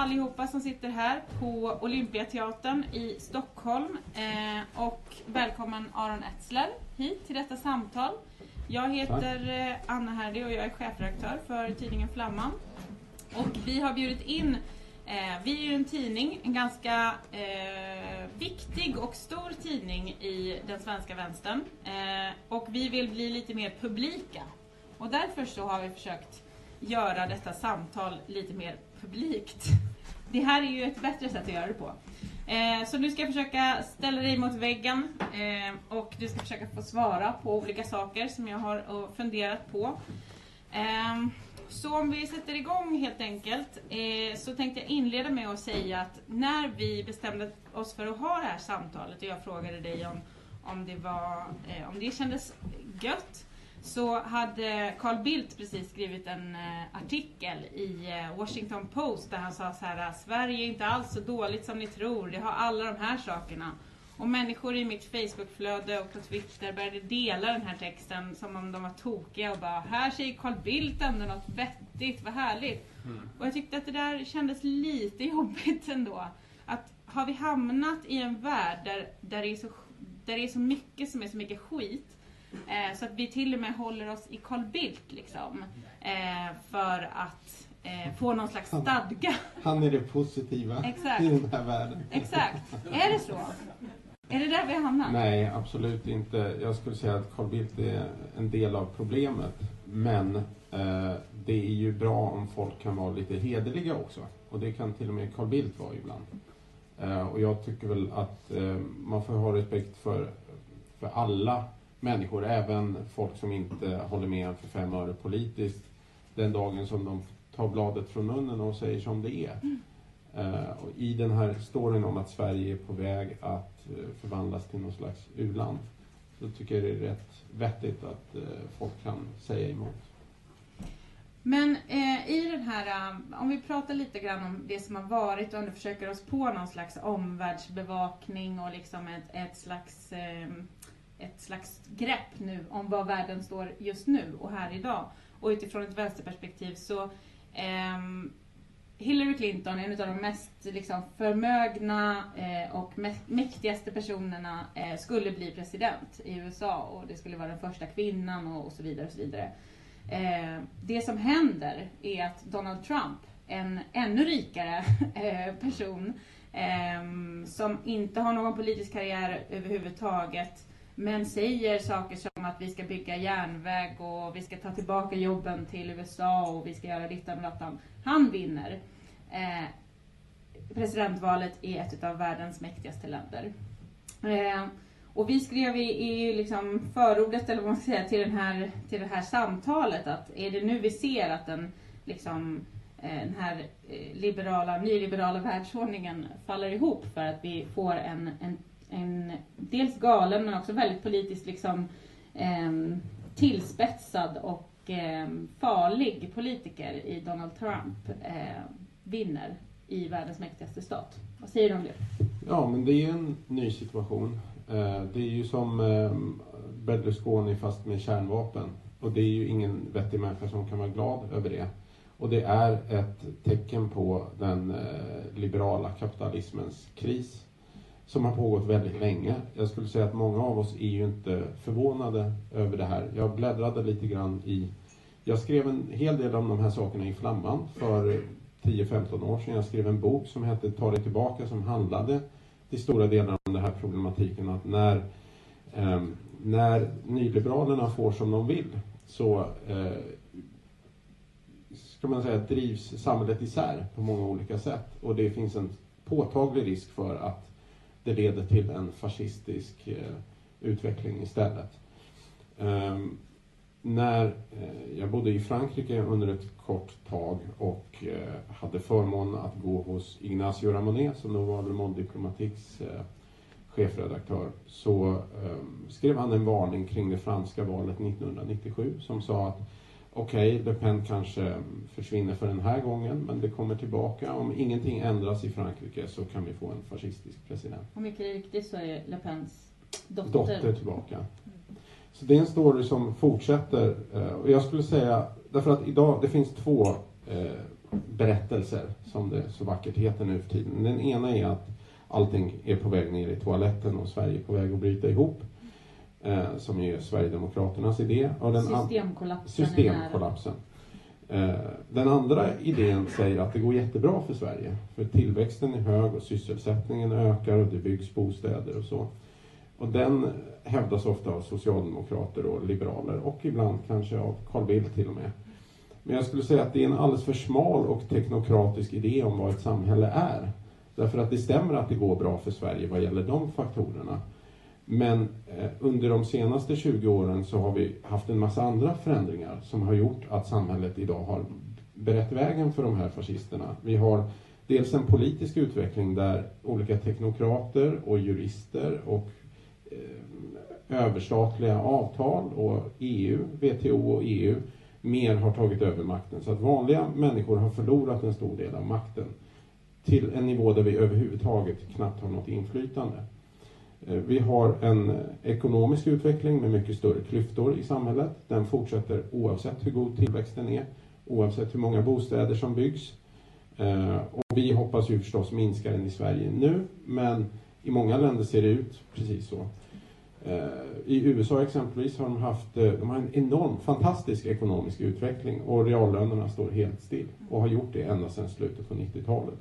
allihopa som sitter här på Olympiateatern i Stockholm. Eh, och välkommen Aron Etzler hit till detta samtal. Jag heter eh, Anna Herdy och jag är chefredaktör för tidningen Flamman. Och vi har bjudit in Eh, vi är ju en tidning, en ganska eh, viktig och stor tidning i den svenska vänstern. Eh, och vi vill bli lite mer publika. Och därför så har vi försökt göra detta samtal lite mer publikt. Det här är ju ett bättre sätt att göra det på. Eh, så nu ska jag försöka ställa dig mot väggen eh, och du ska försöka få svara på olika saker som jag har funderat på. Eh, så om vi sätter igång helt enkelt eh, så tänkte jag inleda med att säga att när vi bestämde oss för att ha det här samtalet och jag frågade dig om, om, det, var, eh, om det kändes gött så hade Carl Bildt precis skrivit en eh, artikel i eh, Washington Post där han sa så här Sverige är inte alls så dåligt som ni tror, det har alla de här sakerna. Och människor i mitt Facebookflöde och på Twitter började dela den här texten som om de var tokiga och bara här säger Carl Bildt ändå något vettigt, vad härligt. Mm. Och jag tyckte att det där kändes lite jobbigt ändå. Att har vi hamnat i en värld där, där, det, är så, där det är så mycket som är så mycket skit eh, så att vi till och med håller oss i Carl Bildt liksom. Eh, för att eh, få någon slags stadga. Han är det positiva Exakt. i den här världen. Exakt. Är det så? Är det där vi har hamnat? Nej, absolut inte. Jag skulle säga att Carl Bildt är en del av problemet. Men eh, det är ju bra om folk kan vara lite hederliga också. Och det kan till och med Carl Bildt vara ibland. Eh, och jag tycker väl att eh, man får ha respekt för, för alla människor, även folk som inte håller med för fem öre politiskt, den dagen som de tar bladet från munnen och säger som det är. Mm. Uh, och I den här storyn om att Sverige är på väg att uh, förvandlas till någon slags u-land så tycker jag det är rätt vettigt att uh, folk kan säga emot. Men i den här, om vi pratar lite grann om det som har varit och om du försöker oss på någon slags omvärldsbevakning och liksom ett, ett slags ett slags grepp nu om var världen står just nu och här idag. Och utifrån ett vänsterperspektiv så eh, Hillary Clinton, en av de mest liksom, förmögna eh, och mäktigaste personerna, eh, skulle bli president i USA och det skulle vara den första kvinnan och, och så vidare. Och så vidare. Eh, det som händer är att Donald Trump, en ännu rikare eh, person ehm, som inte har någon politisk karriär överhuvudtaget, men säger saker som att vi ska bygga järnväg och vi ska ta tillbaka jobben till USA och vi ska göra dittan och dattan. Han vinner eh, presidentvalet i ett av världens mäktigaste länder. Eh, och vi skrev i, i liksom förordet, eller vad man ska säga, till, den här, till det här samtalet att är det nu vi ser att den, liksom, eh, den här eh, liberala, nyliberala världsordningen faller ihop för att vi får en, en en dels galen men också väldigt politiskt liksom, eh, tillspetsad och eh, farlig politiker i Donald Trump eh, vinner i världens mäktigaste stat. Vad säger du om det? Ja, men det är ju en ny situation. Eh, det är ju som eh, Berlusconi fast med kärnvapen. Och det är ju ingen vettig människa som kan vara glad över det. Och det är ett tecken på den eh, liberala kapitalismens kris som har pågått väldigt länge. Jag skulle säga att många av oss är ju inte förvånade över det här. Jag bläddrade lite grann i... Jag skrev en hel del om de här sakerna i Flamman för 10-15 år sedan. Jag skrev en bok som hette Ta dig tillbaka som handlade till stora delar om den här problematiken att när, eh, när nyliberalerna får som de vill så eh, ska man säga drivs samhället isär på många olika sätt och det finns en påtaglig risk för att det leder till en fascistisk eh, utveckling istället. Ehm, när eh, jag bodde i Frankrike under ett kort tag och eh, hade förmånen att gå hos Ignacio Ramonet som då var Le Monde Diplomatiques chefredaktör så ehm, skrev han en varning kring det franska valet 1997 som sa att okej, okay, Le Pen kanske försvinner för den här gången, men det kommer tillbaka. Om ingenting ändras i Frankrike så kan vi få en fascistisk president. Och mycket riktigt så är Le Pens dotter, dotter tillbaka. Så det är en story som fortsätter. Eh, och jag skulle säga, därför att idag, det finns två eh, berättelser, som det så vackert heter nu för tiden. Den ena är att allting är på väg ner i toaletten och Sverige är på väg att bryta ihop. Eh, som är Sverigedemokraternas idé. Och den systemkollapsen. Systemkollapsen. Eh, den andra idén säger att det går jättebra för Sverige. För tillväxten är hög och sysselsättningen ökar och det byggs bostäder och så. Och den hävdas ofta av socialdemokrater och liberaler och ibland kanske av Carl Bildt till och med. Men jag skulle säga att det är en alldeles för smal och teknokratisk idé om vad ett samhälle är. Därför att det stämmer att det går bra för Sverige vad gäller de faktorerna. Men eh, under de senaste 20 åren så har vi haft en massa andra förändringar som har gjort att samhället idag har berett vägen för de här fascisterna. Vi har dels en politisk utveckling där olika teknokrater och jurister och eh, överstatliga avtal och EU, WTO och EU mer har tagit över makten. Så att vanliga människor har förlorat en stor del av makten till en nivå där vi överhuvudtaget knappt har något inflytande. Eh, vi har en ekonomisk utveckling med mycket större klyftor i samhället. Den fortsätter oavsett hur god tillväxten är, oavsett hur många bostäder som byggs. Eh, och vi hoppas ju förstås minska den i Sverige nu, men i många länder ser det ut precis så. Eh, I USA exempelvis har de haft de har en enorm, fantastisk ekonomisk utveckling och reallönerna står helt still och har gjort det ända sedan slutet på 90-talet.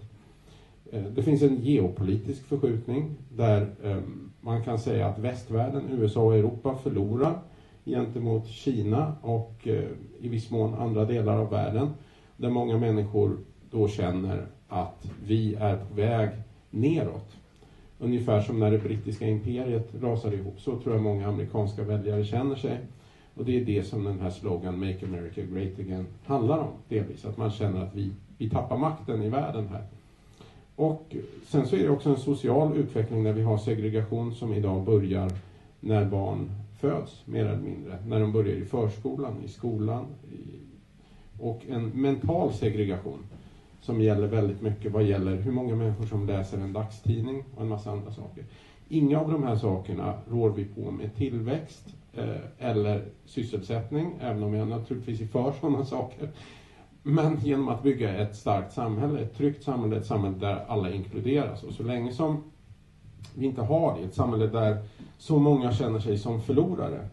Det finns en geopolitisk förskjutning där ehm, man kan säga att västvärlden, USA och Europa förlorar gentemot Kina och eh, i viss mån andra delar av världen. Där många människor då känner att vi är på väg neråt. Ungefär som när det brittiska imperiet rasade ihop. Så tror jag många amerikanska väljare känner sig. Och det är det som den här slogan Make America Great Again handlar om. Delvis att man känner att vi, vi tappar makten i världen här. Och sen så är det också en social utveckling där vi har segregation som idag börjar när barn föds, mer eller mindre. När de börjar i förskolan, i skolan. I, och en mental segregation som gäller väldigt mycket vad gäller hur många människor som läser en dagstidning och en massa andra saker. Inga av de här sakerna rår vi på med tillväxt eh, eller sysselsättning, även om jag naturligtvis är för sådana saker. Men genom att bygga ett starkt samhälle, ett tryggt samhälle, ett samhälle där alla inkluderas. Och så länge som vi inte har det, ett samhälle där så många känner sig som förlorare,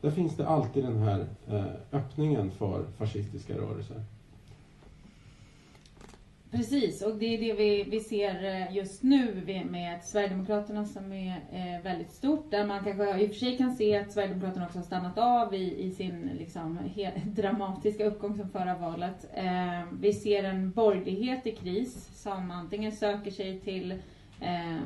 där finns det alltid den här eh, öppningen för fascistiska rörelser. Precis, och det är det vi, vi ser eh, just nu med Sverigedemokraterna som är eh, väldigt stort. Där man kanske i och för sig kan se att Sverigedemokraterna också har stannat av i, i sin liksom, dramatiska uppgång som förra valet. Eh, vi ser en borgerlighet i kris som antingen söker sig till, eh,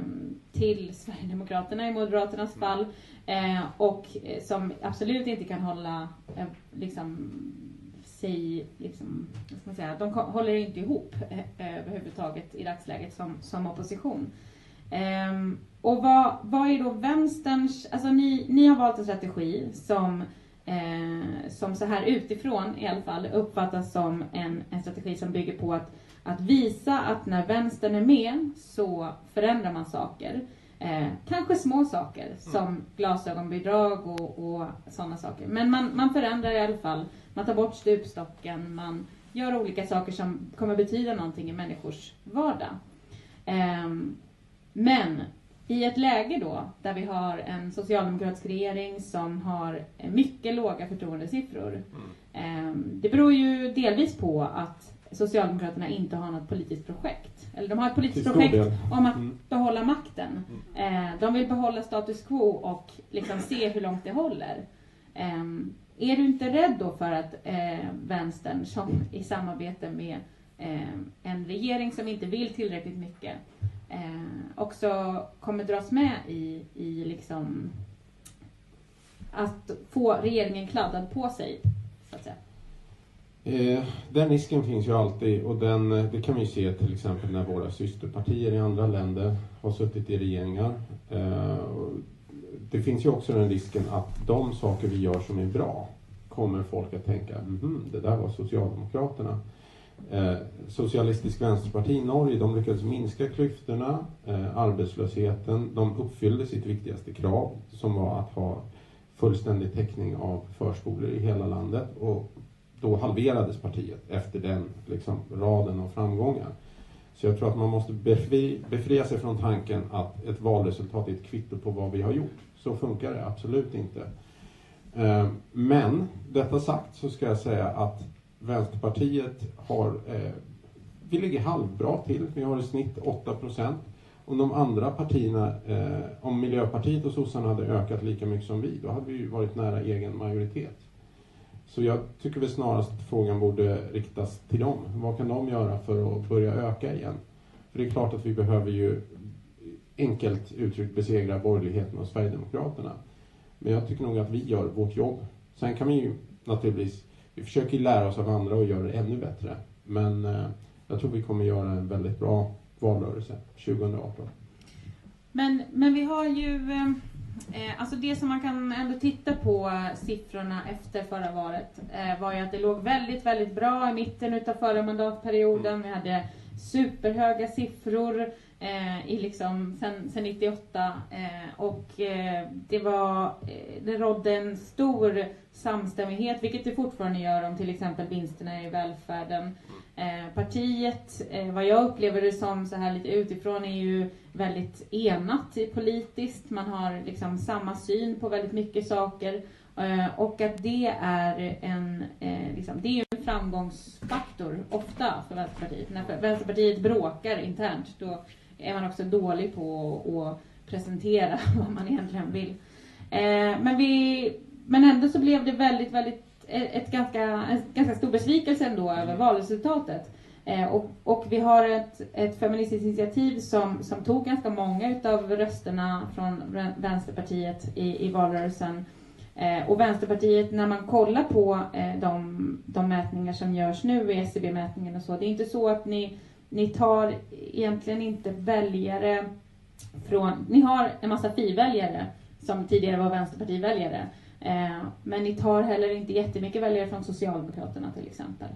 till Sverigedemokraterna i Moderaternas fall eh, och som absolut inte kan hålla eh, liksom, sig, liksom, vad ska man säga, de håller inte ihop eh, eh, överhuvudtaget i dagsläget som, som opposition. Um, och vad, vad är då vänsterns, alltså ni, ni har valt en strategi som, eh, som så här utifrån i alla fall uppfattas som en, en strategi som bygger på att, att visa att när vänstern är med så förändrar man saker. Eh, kanske små saker mm. som glasögonbidrag och, och sådana saker. Men man, man förändrar i alla fall. Man tar bort stupstocken, man gör olika saker som kommer betyda någonting i människors vardag. Eh, men i ett läge då där vi har en socialdemokratisk regering som har mycket låga förtroendesiffror. Mm. Eh, det beror ju delvis på att Socialdemokraterna inte har något politiskt projekt. Eller de har ett politiskt projekt om att mm. behålla makten. Mm. Eh, de vill behålla status quo och liksom se hur långt det håller. Eh, är du inte rädd då för att eh, vänstern, som i samarbete med eh, en regering som inte vill tillräckligt mycket, också kommer dras med i, i liksom att få regeringen kladdad på sig, så att säga? Eh, den risken finns ju alltid och den, eh, det kan vi se till exempel när våra systerpartier i andra länder har suttit i regeringar. Eh, det finns ju också den risken att de saker vi gör som är bra kommer folk att tänka, mm, det där var Socialdemokraterna. Eh, Socialistisk vänsterparti i Norge, de lyckades minska klyftorna, eh, arbetslösheten, de uppfyllde sitt viktigaste krav som var att ha fullständig täckning av förskolor i hela landet. Och då halverades partiet efter den liksom, raden av framgångar. Så jag tror att man måste befri, befria sig från tanken att ett valresultat är ett kvitto på vad vi har gjort. Så funkar det absolut inte. Eh, men, detta sagt så ska jag säga att Vänsterpartiet har, eh, vi ligger halvbra till. Vi har i snitt 8 procent. Om de andra partierna, eh, om Miljöpartiet och sossarna hade ökat lika mycket som vi, då hade vi ju varit nära egen majoritet. Så jag tycker väl snarast att frågan borde riktas till dem. Vad kan de göra för att börja öka igen? För det är klart att vi behöver ju enkelt uttryckt besegra borgerligheten och Sverigedemokraterna. Men jag tycker nog att vi gör vårt jobb. Sen kan vi ju naturligtvis, vi försöker lära oss av andra och göra det ännu bättre. Men eh, jag tror vi kommer göra en väldigt bra valrörelse 2018. Men, men vi har ju, eh, alltså det som man kan ändå titta på siffrorna efter förra valet eh, var ju att det låg väldigt, väldigt bra i mitten utav förra mandatperioden. Mm. Vi hade superhöga siffror eh, i liksom sen, sen 98 eh, och eh, det var, eh, det rådde en stor samstämmighet, vilket det fortfarande gör om till exempel vinsterna i välfärden. Eh, partiet, eh, vad jag upplever det som så här lite utifrån, är ju väldigt enat politiskt. Man har liksom samma syn på väldigt mycket saker. Eh, och att det är en, eh, liksom, det är en framgångsfaktor ofta för Vänsterpartiet. När Vänsterpartiet bråkar internt, då är man också dålig på att presentera vad man egentligen vill. Eh, men, vi, men ändå så blev det väldigt, väldigt ett ganska, en ganska stor besvikelse ändå över mm. valresultatet. Eh, och, och, vi har ett, ett feministiskt initiativ som, som tog ganska många utav rösterna från Vänsterpartiet i, i valrörelsen. Eh, och Vänsterpartiet, när man kollar på eh, de, de mätningar som görs nu i SCB-mätningen och så, det är inte så att ni ni tar egentligen inte väljare från... Ni har en massa FI-väljare som tidigare var Vänsterpartiväljare. Eh, men ni tar heller inte jättemycket väljare från Socialdemokraterna till exempel.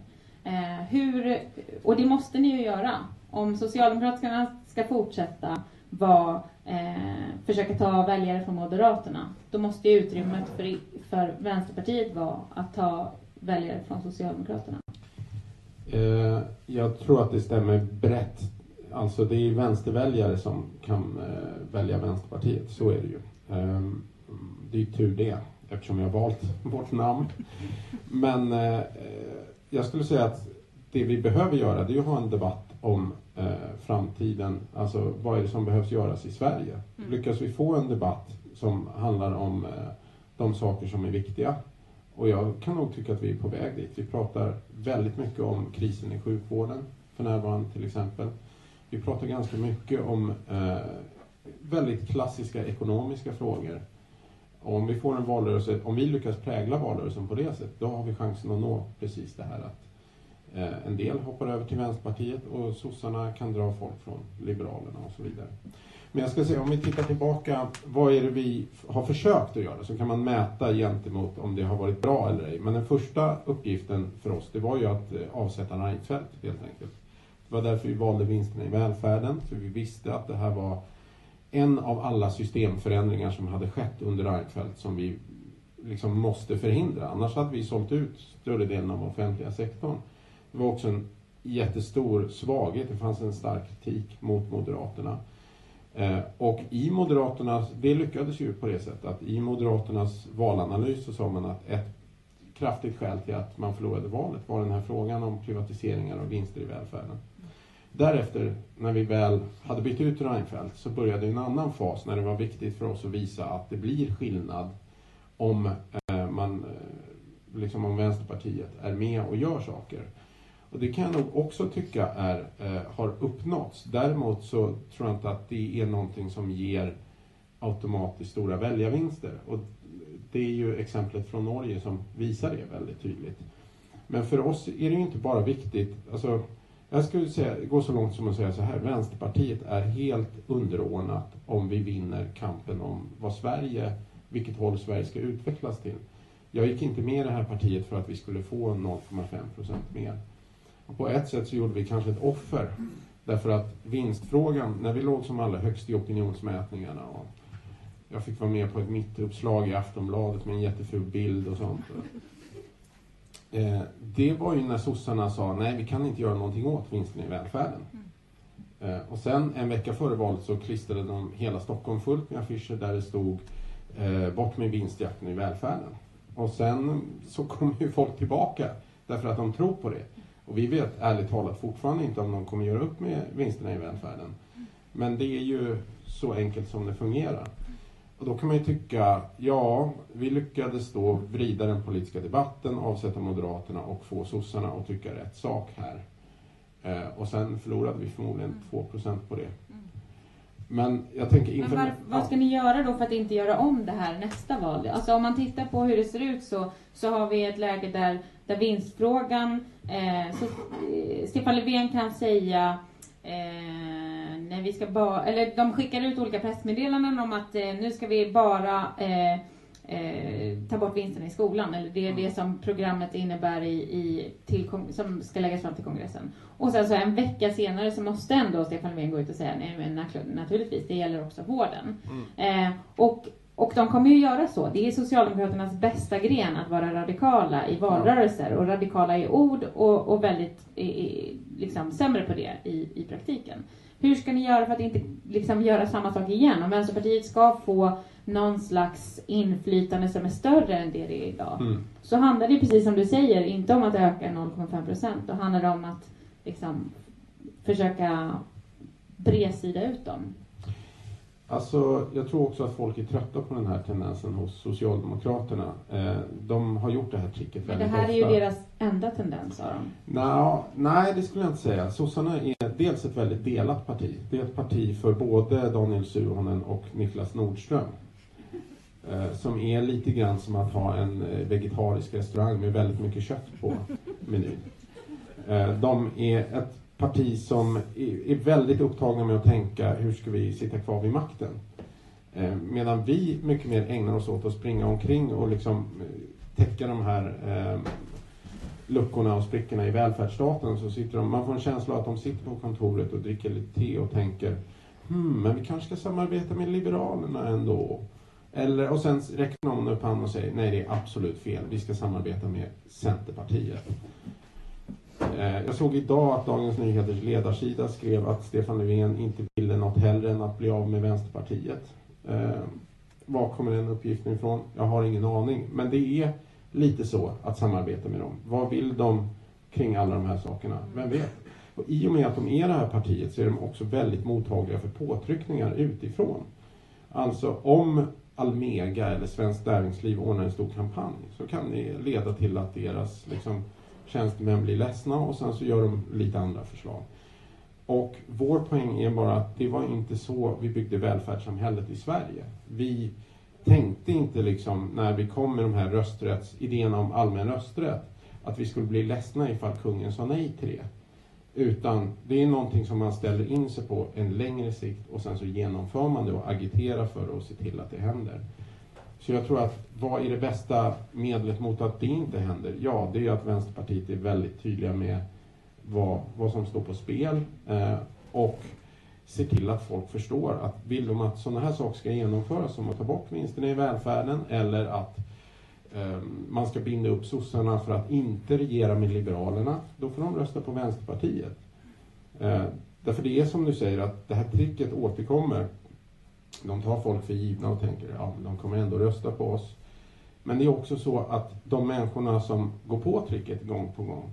Eh, hur, och det måste ni ju göra. Om Socialdemokraterna ska fortsätta var, eh, försöka ta väljare från Moderaterna, då måste ju utrymmet för, för Vänsterpartiet vara att ta väljare från Socialdemokraterna. Eh, jag tror att det stämmer brett. Alltså det är vänsterväljare som kan eh, välja Vänsterpartiet, så är det ju. Eh, det är ju tur det, eftersom jag har valt vårt namn. Men eh, jag skulle säga att det vi behöver göra, det är att ha en debatt om framtiden. Alltså vad är det som behövs göras i Sverige? Mm. Lyckas vi få en debatt som handlar om de saker som är viktiga och jag kan nog tycka att vi är på väg dit. Vi pratar väldigt mycket om krisen i sjukvården för närvarande till exempel. Vi pratar ganska mycket om eh, väldigt klassiska ekonomiska frågor. Och om vi får en valrörelse, om vi lyckas prägla valrörelsen på det sättet, då har vi chansen att nå precis det här att eh, en del hoppar över till Vänsterpartiet och sossarna kan dra folk från Liberalerna och så vidare. Men jag ska säga, om vi tittar tillbaka, vad är det vi har försökt att göra? Så kan man mäta gentemot om det har varit bra eller ej. Men den första uppgiften för oss, det var ju att eh, avsätta Reinfeldt helt enkelt. Det var därför vi valde vinsterna i välfärden, för vi visste att det här var en av alla systemförändringar som hade skett under Reinfeldt som vi liksom måste förhindra. Annars hade vi sålt ut större delen av offentliga sektorn. Det var också en jättestor svaghet, det fanns en stark kritik mot Moderaterna. Eh, och i Moderaternas, det lyckades ju på det sättet att i Moderaternas valanalys så sa man att ett kraftigt skäl till att man förlorade valet var den här frågan om privatiseringar och vinster i välfärden. Därefter, när vi väl hade bytt ut Reinfeldt, så började en annan fas när det var viktigt för oss att visa att det blir skillnad om eh, man, eh, liksom om Vänsterpartiet är med och gör saker. Och det kan jag nog också tycka är, eh, har uppnåtts. Däremot så tror jag inte att det är någonting som ger automatiskt stora väljarvinster. Och det är ju exemplet från Norge som visar det väldigt tydligt. Men för oss är det ju inte bara viktigt, alltså, jag skulle säga, gå så långt som att säga så här, Vänsterpartiet är helt underordnat om vi vinner kampen om vad Sverige, vilket håll Sverige ska utvecklas till. Jag gick inte med i det här partiet för att vi skulle få 0,5 procent mer. Och på ett sätt så gjorde vi kanske ett offer. Därför att vinstfrågan, när vi låg som allra högst i opinionsmätningarna och jag fick vara med på ett mittuppslag i Aftonbladet med en jätteful bild och sånt. Eh, det var ju när sossarna sa nej, vi kan inte göra någonting åt vinsterna i välfärden. Mm. Och sen en vecka före valet så klistrade de hela Stockholm fullt med affischer där det stod eh, bort med vinstjakten i välfärden. Och sen så kom ju folk tillbaka därför att de tror på det. Och vi vet ärligt talat fortfarande inte om de kommer göra upp med vinsterna i välfärden. Men det är ju så enkelt som det fungerar. Och då kan man ju tycka, ja, vi lyckades då vrida den politiska debatten, avsätta Moderaterna och få sossarna att tycka rätt sak här. Eh, och sen förlorade vi förmodligen 2% på det. Men jag tänker inför... Men var, vad ska ni göra då för att inte göra om det här nästa val? Alltså om man tittar på hur det ser ut så, så har vi ett läge där, där vinstfrågan, eh, så, eh, Stefan Löfven kan säga eh, när vi ska bara, eller de skickar ut olika pressmeddelanden om att eh, nu ska vi bara eh, eh, ta bort vinsterna i skolan. Eller det är det som programmet innebär i, i till, som ska läggas fram till kongressen. Och sen så en vecka senare så måste ändå Stefan Löfven gå ut och säga nej men naturligtvis, det gäller också vården. Mm. Och och de kommer ju göra så. Det är Socialdemokraternas bästa gren att vara radikala i valrörelser och radikala i ord och, och väldigt i, liksom, sämre på det i, i praktiken. Hur ska ni göra för att inte liksom, göra samma sak igen? Om Vänsterpartiet ska få någon slags inflytande som är större än det det är idag. Mm. Så handlar det precis som du säger, inte om att öka 0,5 procent. Då handlar det om att liksom, försöka bredsida ut dem. Alltså, jag tror också att folk är trötta på den här tendensen hos Socialdemokraterna. Eh, de har gjort det här tricket väldigt ofta. Men det här ofta. är ju deras enda tendens, sa de. Nå, nej, det skulle jag inte säga. Sossarna är dels ett väldigt delat parti. Det är ett parti för både Daniel Suhonen och Niklas Nordström. Eh, som är lite grann som att ha en eh, vegetarisk restaurang med väldigt mycket kött på menyn. De är ett parti som är väldigt upptagna med att tänka hur ska vi sitta kvar vid makten. Eh, medan vi mycket mer ägnar oss åt att springa omkring och liksom eh, täcka de här eh, luckorna och sprickorna i välfärdsstaten så sitter de, man får en känsla av att de sitter på kontoret och dricker lite te och tänker hmm, men vi kanske ska samarbeta med Liberalerna ändå. Eller, och sen räcker någon upp handen och säger nej det är absolut fel, vi ska samarbeta med Centerpartiet. Eh, jag såg idag att Dagens Nyheters ledarsida skrev att Stefan Löfven inte ville något hellre än att bli av med Vänsterpartiet. Eh, var kommer den uppgiften ifrån? Jag har ingen aning. Men det är lite så att samarbeta med dem. Vad vill de kring alla de här sakerna? Vem vet? Och I och med att de är det här partiet så är de också väldigt mottagliga för påtryckningar utifrån. Alltså om Almega eller Svenskt Näringsliv ordnar en stor kampanj så kan det leda till att deras liksom, tjänstemän blir ledsna och sen så gör de lite andra förslag. Och vår poäng är bara att det var inte så vi byggde välfärdssamhället i Sverige. Vi tänkte inte liksom när vi kom med de här rösträttsidéerna om allmän rösträtt att vi skulle bli ledsna ifall kungen sa nej till det. Utan det är någonting som man ställer in sig på en längre sikt och sen så genomför man det och agiterar för det och ser till att det händer. Så jag tror att vad är det bästa medlet mot att det inte händer? Ja, det är att Vänsterpartiet är väldigt tydliga med vad, vad som står på spel eh, och ser till att folk förstår att vill de att sådana här saker ska genomföras som att ta bort vinsterna i välfärden eller att eh, man ska binda upp sossarna för att inte regera med Liberalerna, då får de rösta på Vänsterpartiet. Eh, därför det är som du säger att det här tricket återkommer. De tar folk för givna och tänker ja, de kommer ändå rösta på oss. Men det är också så att de människorna som går på tricket gång på gång,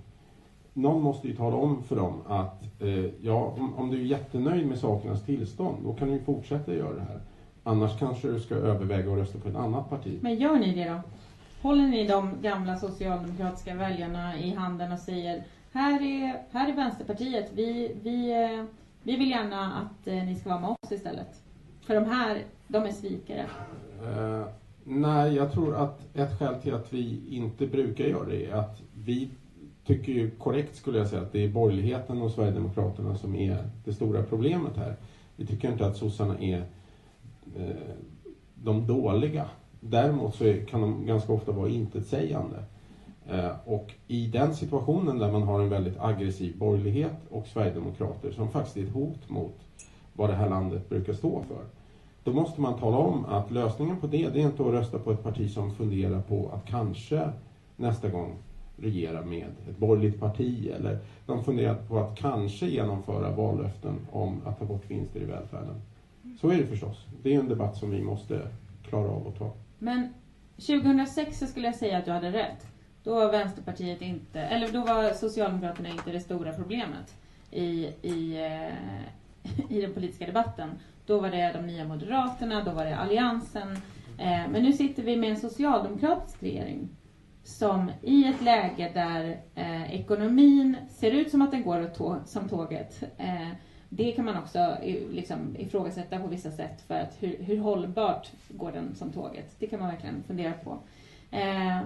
någon måste ju tala om för dem att eh, ja, om, om, du är jättenöjd med sakernas tillstånd, då kan du ju fortsätta göra det här. Annars kanske du ska överväga att rösta på ett annat parti. Men gör ni det då? Håller ni de gamla socialdemokratiska väljarna i handen och säger här är, här är Vänsterpartiet, vi, vi, eh, vi vill gärna att eh, ni ska vara med oss istället. För de här, de är svikare. Uh, nej, jag tror att ett skäl till att vi inte brukar göra det är att vi tycker ju korrekt skulle jag säga att det är borgerligheten och Sverigedemokraterna som är det stora problemet här. Vi tycker inte att sossarna är eh, de dåliga. Däremot så kan de ganska ofta vara intetsägande. Eh, och i den situationen där man har en väldigt aggressiv borgerlighet och Sverigedemokrater som faktiskt är ett hot mot vad det här landet brukar stå för. Då måste man tala om att lösningen på det, det är inte att rösta på ett parti som funderar på att kanske nästa gång regera med ett borgerligt parti eller de funderar på att kanske genomföra vallöften om att ta bort vinster i välfärden. Så är det förstås. Det är en debatt som vi måste klara av att ta. Men 2006 så skulle jag säga att du hade rätt. Då var Vänsterpartiet inte, eller då var Socialdemokraterna inte det stora problemet i, i, eh, i den politiska debatten. Då var det de nya Moderaterna, då var det Alliansen. Eh, men nu sitter vi med en socialdemokratisk regering som i ett läge där eh, ekonomin ser ut som att den går tå som tåget. Eh, det kan man också liksom, ifrågasätta på vissa sätt för att hur, hur, hållbart går den som tåget? Det kan man verkligen fundera på. Eh,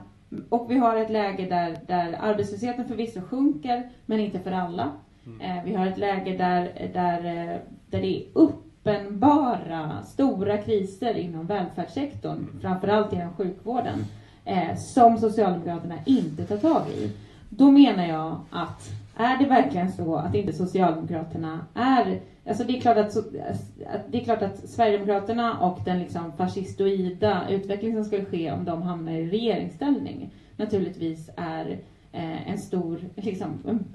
och vi har ett läge där, där arbetslösheten förvisso sjunker, men inte för alla. Mm. Eh, vi har ett läge där, där, eh, där det är uppenbara stora kriser inom välfärdssektorn, mm. framförallt inom sjukvården, eh, som Socialdemokraterna inte tar tag i. Då menar jag att är det verkligen så att inte Socialdemokraterna är... Alltså det är klart att, att, det är klart att Sverigedemokraterna och den liksom fascistoida utveckling som skulle ske om de hamnar i regeringsställning naturligtvis är eh, en stor liksom,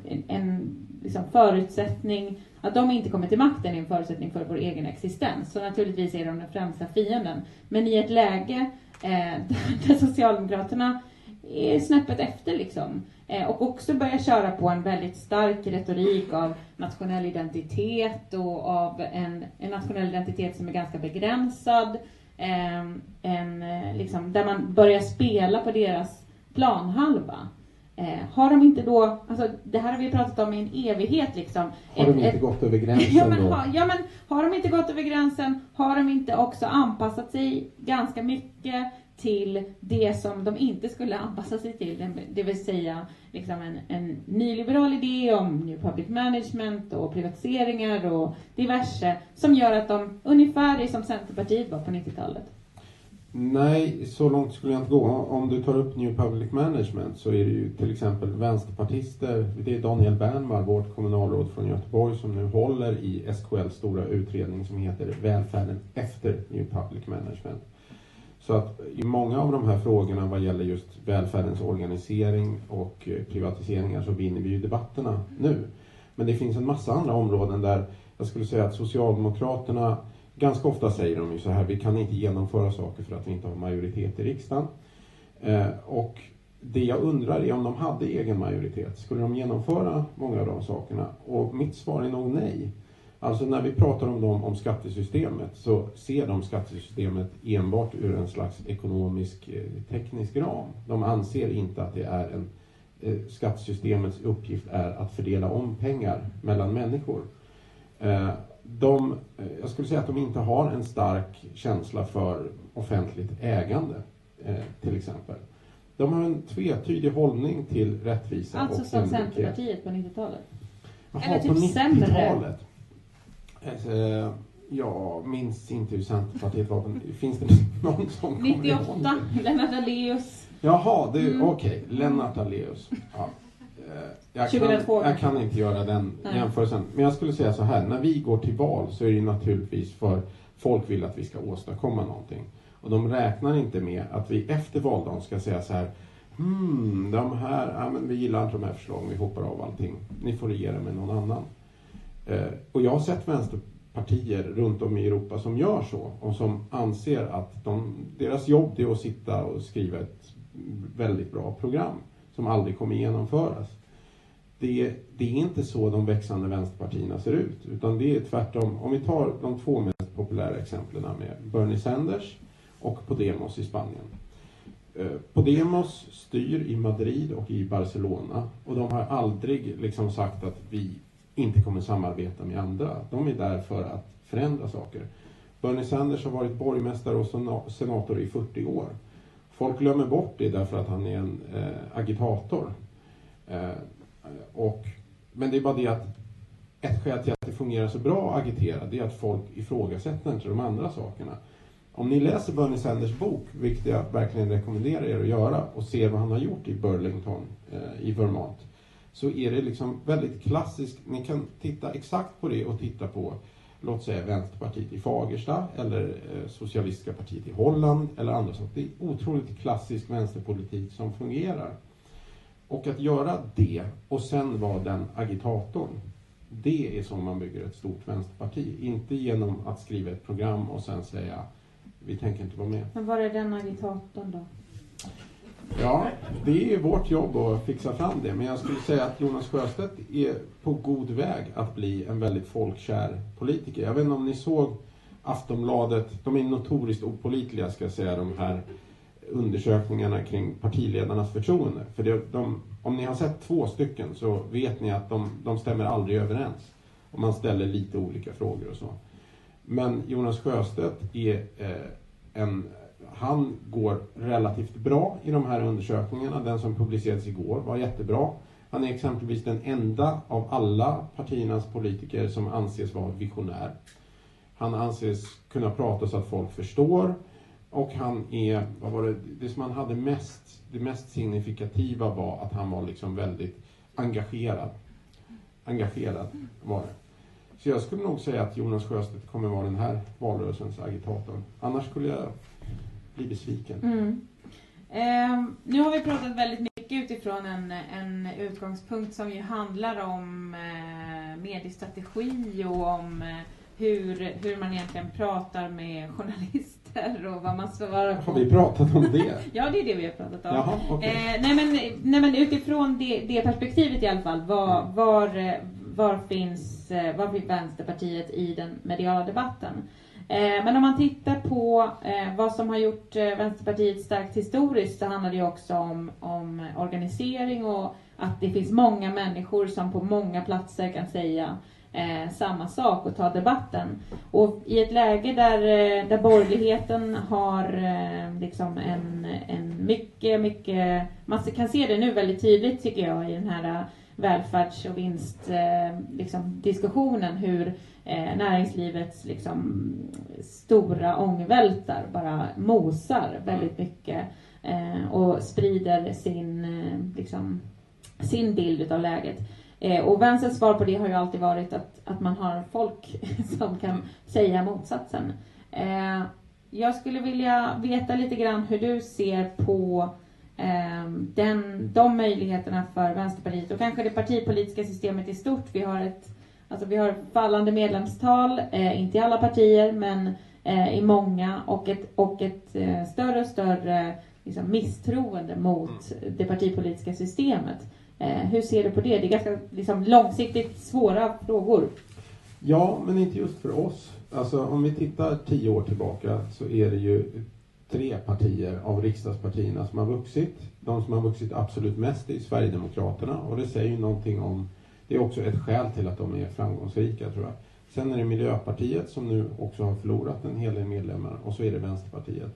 en, en liksom förutsättning. Att de inte kommer till makten är en förutsättning för vår egen existens. Så naturligtvis är de den främsta fienden. Men i ett läge eh, där Socialdemokraterna är snäppet efter liksom. Eh, och också börjar köra på en väldigt stark retorik av nationell identitet och av en, en nationell identitet som är ganska begränsad. Eh, en, eh, liksom, där man börjar spela på deras planhalva. Eh, har de inte då, alltså det här har vi pratat om i en evighet liksom. Har de inte ett, gått över gränsen ja, men, då? Ha, ja men har de inte gått över gränsen, har de inte också anpassat sig ganska mycket till det som de inte skulle anpassa sig till, det vill säga liksom en, en nyliberal idé om new public management och privatiseringar och diverse som gör att de ungefär är som Centerpartiet var på 90-talet. Nej, så långt skulle jag inte gå. Om du tar upp New Public Management så är det ju till exempel vänsterpartister. Det är Daniel Bernmar, vårt kommunalråd från Göteborg, som nu håller i SKLs stora utredning som heter Välfärden efter New Public Management. Så att i många av de här frågorna vad gäller just välfärdens organisering och eh, privatiseringar så vinner vi ju debatterna nu. Men det finns en massa andra områden där jag skulle säga att Socialdemokraterna ganska ofta säger de ju så här, vi kan inte genomföra saker för att vi inte har majoritet i riksdagen. Eh, och det jag undrar är om de hade egen majoritet, skulle de genomföra många av de sakerna? Och mitt svar är nog nej. Alltså när vi pratar om dem om skattesystemet så ser de skattesystemet enbart ur en slags ekonomisk eh, teknisk ram. De anser inte att det är en eh, skattesystemets uppgift är att fördela om pengar mellan människor. Eh, de, jag skulle säga att de inte har en stark känsla för offentligt ägande, till exempel. De har en tvetydig hållning till rättvisa alltså och Alltså som Centerpartiet på 90-talet? Eller typ på 90 sämre? Eh, jag minns inte hur Centerpartiet var. Finns det någon som 98, Lennart Daléus. Jaha, mm. okej. Okay. Lennart Daléus. Ja. Eh, jag, kan, jag kan inte göra den Nej. jämförelsen. Men jag skulle säga så här. När vi går till val så är det naturligtvis för folk vill att vi ska åstadkomma någonting. Och de räknar inte med att vi efter valdagen ska säga så här Hmm, de här, ja, men vi gillar inte de här förslagen, vi hoppar av allting. Ni får regera med någon annan. Eh, och jag har sett vänsterpartier runt om i Europa som gör så och som anser att de, deras jobb är att sitta och skriva ett väldigt bra program som aldrig kommer genomföras. Det, det är inte så de växande vänsterpartierna ser ut, utan det är tvärtom. Om vi tar de två mest populära exemplen med Bernie Sanders och Podemos i Spanien. Eh, Podemos styr i Madrid och i Barcelona och de har aldrig liksom sagt att vi inte kommer samarbeta med andra. De är där för att förändra saker. Bernie Sanders har varit borgmästare och senator i 40 år. Folk glömmer bort det därför att han är en eh, agitator. Eh, och, men det är bara det att ett skäl till att det fungerar så bra att agitera, det är att folk ifrågasätter inte de andra sakerna. Om ni läser Bernie Sanders bok, vilket jag verkligen rekommenderar er att göra, och ser vad han har gjort i Burlington eh, i Vermont, så är det liksom väldigt klassiskt. Ni kan titta exakt på det och titta på låt säga Vänsterpartiet i Fagersta eller eh, Socialistiska partiet i Holland eller andra saker. Det är otroligt klassisk vänsterpolitik som fungerar. Och att göra det och sen vara den agitatorn, det är så man bygger ett stort vänsterparti. Inte genom att skriva ett program och sen säga vi tänker inte vara med. Men var är den agitatorn då? Ja, det är vårt jobb att fixa fram det. Men jag skulle säga att Jonas Sjöstedt är på god väg att bli en väldigt folkkär politiker. Jag vet inte om ni såg Aftonbladet, de är notoriskt opolitliga ska jag säga, de här undersökningarna kring partiledarnas förtroende. För det, de, om ni har sett två stycken så vet ni att de, de stämmer aldrig överens. Och man ställer lite olika frågor och så. Men Jonas Sjöstedt är eh, en han går relativt bra i de här undersökningarna. Den som publicerades igår var jättebra. Han är exempelvis den enda av alla partiernas politiker som anses vara visionär. Han anses kunna prata så att folk förstår. Och han är, vad var det, det som han hade mest, det mest signifikativa var att han var liksom väldigt engagerad. Engagerad var det. Så jag skulle nog säga att Jonas Sjöstedt kommer vara den här valrörelsens agitator. Annars skulle jag bli besviken. Mm. Eh, nu har vi pratat väldigt mycket utifrån en, en utgångspunkt som ju handlar om eh, mediestrategi och om eh, hur, hur man egentligen pratar med journalister och vad man svarar på. Har vi pratat om det? ja, det är det vi har pratat om. Jaha, okay. eh, nej, men, nej men utifrån det, det perspektivet i alla fall, var, mm. var, var, finns, eh, var finns Vänsterpartiet i den mediala debatten? Eh, men om man tittar på eh, vad som har gjort eh, Vänsterpartiet starkt historiskt så handlar det ju också om, om organisering och att det finns många människor som på många platser kan säga eh, samma sak och ta debatten. Och i ett läge där, där borgerligheten har eh, liksom en, en mycket, mycket, man kan se det nu väldigt tydligt tycker jag i den här välfärds och vinstdiskussionen liksom, hur eh, näringslivets liksom, stora ångvältar bara mosar väldigt mycket eh, och sprider sin, eh, liksom, sin bild av läget. Eh, och vänsterns svar på det har ju alltid varit att, att man har folk som kan säga motsatsen. Eh, jag skulle vilja veta lite grann hur du ser på eh, den, de möjligheterna för Vänsterpartiet och kanske det partipolitiska systemet i stort. Vi har ett Alltså vi har fallande medlemstal, inte i alla partier men i många och ett, och ett större och större liksom, misstroende mot mm. det partipolitiska systemet. Eh, hur ser du på det? Det är ganska liksom, långsiktigt svåra frågor. Ja, men inte just för oss. Alltså om vi tittar tio år tillbaka så är det ju tre partier av riksdagspartierna som har vuxit. De som har vuxit absolut mest är Sverigedemokraterna och det säger ju någonting om det är också ett skäl till att de är framgångsrika tror jag. Sen är det Miljöpartiet som nu också har förlorat en hel del medlemmar och så är det Vänsterpartiet.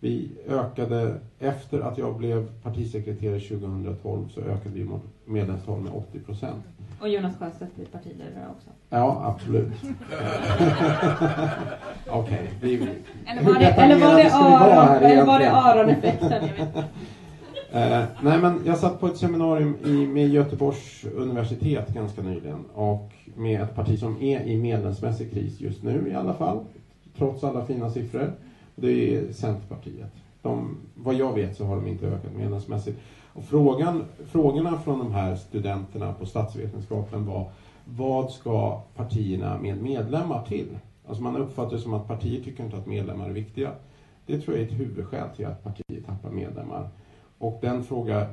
Vi ökade, efter att jag blev partisekreterare 2012 så ökade vi medlemstal med 80 procent. Och Jonas Sjöstedt blir partiledare också? Ja, absolut. Okej. Okay, eller var det, eller var det Aron, eller var det Aron-effekten? Eh, nej, men jag satt på ett seminarium i, med Göteborgs universitet ganska nyligen och med ett parti som är i medlemsmässig kris just nu i alla fall, trots alla fina siffror. Det är Centerpartiet. De, vad jag vet så har de inte ökat medlemsmässigt. Och frågan, frågorna från de här studenterna på statsvetenskapen var vad ska partierna med medlemmar till? Alltså man uppfattar det som att partier tycker inte att medlemmar är viktiga. Det tror jag är ett huvudskäl till att partier tappar medlemmar. Och den fråga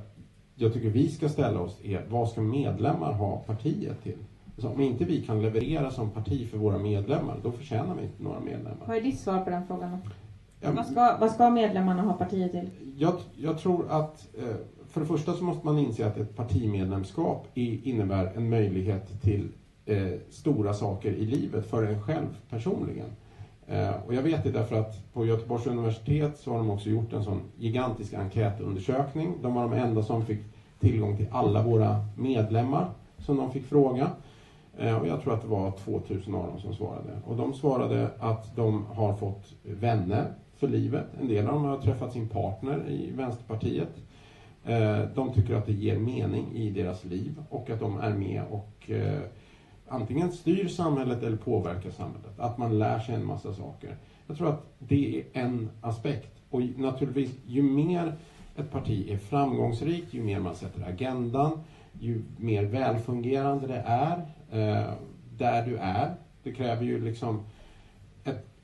jag tycker vi ska ställa oss är, vad ska medlemmar ha partiet till? Alltså om inte vi kan leverera som parti för våra medlemmar, då förtjänar vi inte några medlemmar. Vad är ditt svar på den frågan? Ja, vad, ska, vad ska medlemmarna ha partiet till? Jag, jag tror att, eh, för det första så måste man inse att ett partimedlemskap innebär en möjlighet till eh, stora saker i livet för en själv personligen. Eh, och jag vet det därför att på Göteborgs universitet så har de också gjort en sån gigantisk enkätundersökning. De var de enda som fick tillgång till alla våra medlemmar som de fick fråga. Eh, och jag tror att det var 2000 av dem som svarade. Och de svarade att de har fått vänner för livet. En del av dem har träffat sin partner i Vänsterpartiet. Eh, de tycker att det ger mening i deras liv och att de är med och eh, antingen styr samhället eller påverkar samhället. Att man lär sig en massa saker. Jag tror att det är en aspekt. Och naturligtvis, ju mer ett parti är framgångsrikt, ju mer man sätter agendan, ju mer välfungerande det är eh, där du är. Det kräver ju liksom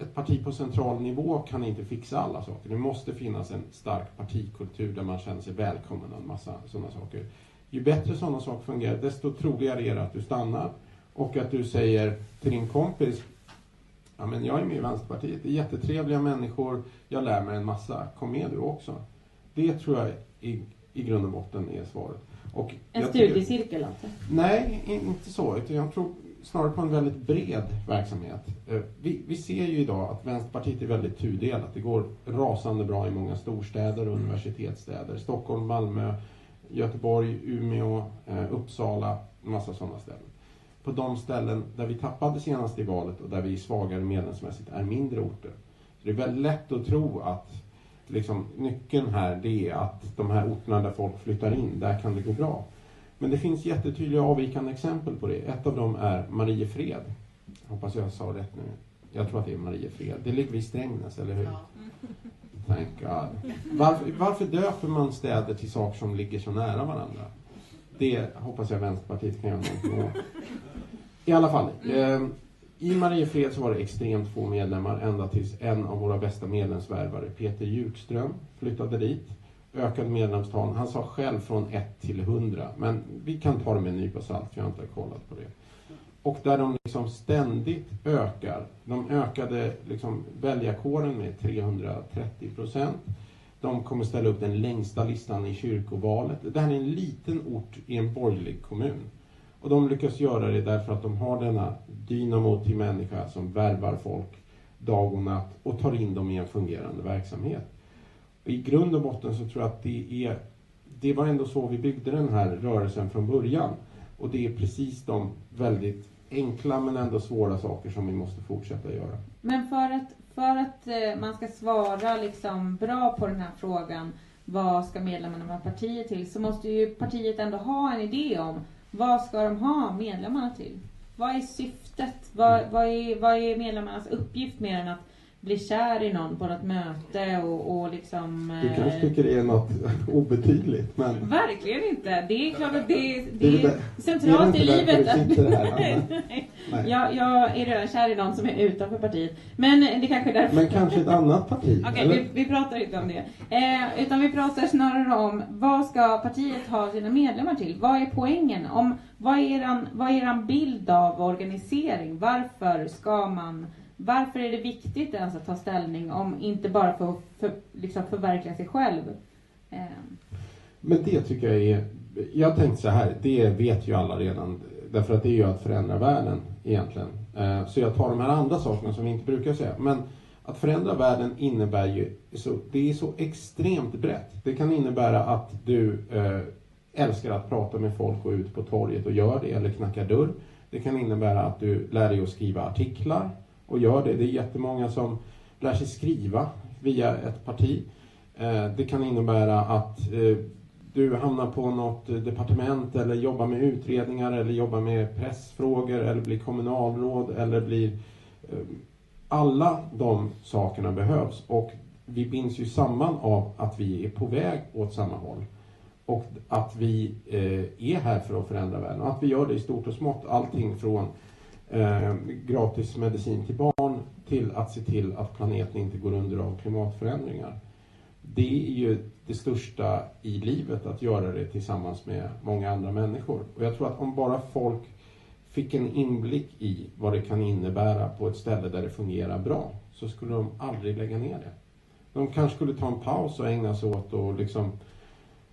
ett, parti på central nivå kan inte fixa alla saker. Det måste finnas en stark partikultur där man känner sig välkommen och en massa sådana saker. Ju bättre sådana saker fungerar, desto troligare är det att du stannar och att du säger till din kompis Ja, men jag är med i Vänsterpartiet. Det är jättetrevliga människor. Jag lär mig en massa. Kom med du också. Det tror jag i, i grund och botten är svaret. Och en studiecirkel alltså? Nej, inte så. Utan jag tror snarare på en väldigt bred verksamhet. Eh, vi, vi ser ju idag att Vänsterpartiet är väldigt tudelat. Det går rasande bra i många storstäder och universitetsstäder. Stockholm, Malmö, Göteborg, Umeå, eh, Uppsala, massa sådana ställen. På de ställen där vi tappade senast i valet och där vi är svagare medlemsmässigt är mindre orter. Så det är väldigt lätt att tro att liksom, nyckeln här det är att de här orterna där folk flyttar in, där kan det gå bra. Men det finns jättetydliga avvikande exempel på det. Ett av dem är Mariefred. Hoppas jag sa rätt nu. Jag tror att det är Mariefred. Det ligger vid Strängnäs, eller hur? Ja. Thank God. Varför, varför döper man städer till saker som ligger så nära varandra? Det hoppas jag Vänsterpartiet kan göra någonting åt. I alla fall. Eh, I Mariefred så var det extremt få medlemmar ända tills en av våra bästa medlemsvärvare, Peter Djurström, flyttade dit. Ökade medlemstal. Han sa själv från 1 till 100. Men vi kan ta det med en nypa salt, för jag har inte kollat på det. Och där de liksom ständigt ökar. De ökade liksom väljarkåren med 330 procent. De kommer ställa upp den längsta listan i kyrkovalet. Det här är en liten ort i en borgerlig kommun. Och de lyckas göra det därför att de har denna dynamo till människa som värvar folk dag och natt och tar in dem i en fungerande verksamhet. I grund och botten så tror jag att det är det var ändå så vi byggde den här rörelsen från början. Och det är precis de väldigt enkla men ändå svåra saker som vi måste fortsätta göra. Men för att, för att eh, man ska svara liksom bra på den här frågan, vad ska medlemmarna av partiet till, så måste ju partiet ändå ha en idé om vad ska de ha medlemmarna till? Vad är syftet? Vad, mm. vad, är, vad är medlemmarnas uppgift mer än att bli kär i någon på något möte och, och liksom... Du kanske eh, tycker det är något obetydligt, men... Verkligen inte. Det är klart att det, det, det är, det, centralt i livet. Här, jag, jag är redan kär i någon som är utanför partiet. Men det kanske är därför... Men kanske ett annat parti? Okej, okay, vi, vi, pratar inte om det. Eh, utan vi pratar snarare om vad ska partiet ha sina medlemmar till? Vad är poängen? Om, vad, är eran, vad är eran bild av organisering? Varför ska man varför är det viktigt ens att ta ställning om inte bara för att för, liksom förverkliga sig själv? Ehm. Men det tycker jag är, jag tänkte så här, det vet ju alla redan, därför att det är ju att förändra världen egentligen. Ehm, så jag tar de här andra sakerna som vi inte brukar säga. Men att förändra världen innebär ju, så, det är så extremt brett. Det kan innebära att du eh, älskar att prata med folk och ut på torget och gör det, eller knackar dörr. Det kan innebära att du lär dig att skriva artiklar och gör det. Det är jättemånga som lär sig skriva via ett parti. Eh, det kan innebära att eh, du hamnar på något departement eller jobbar med utredningar eller jobbar med pressfrågor eller blir kommunalråd eller blir... Eh, alla de sakerna behövs och vi binds ju samman av att vi är på väg åt samma håll. Och att vi är här för att förändra världen och att vi gör det i stort och smått. Allting från eh, gratis medicin till barn till att se till att planeten inte går under av klimatförändringar. Det är ju det största i livet, att göra det tillsammans med många andra människor. Och jag tror att om bara folk fick en inblick i vad det kan innebära på ett ställe där det fungerar bra, så skulle de aldrig lägga ner det. De kanske skulle ta en paus och ägna sig åt att liksom Eh,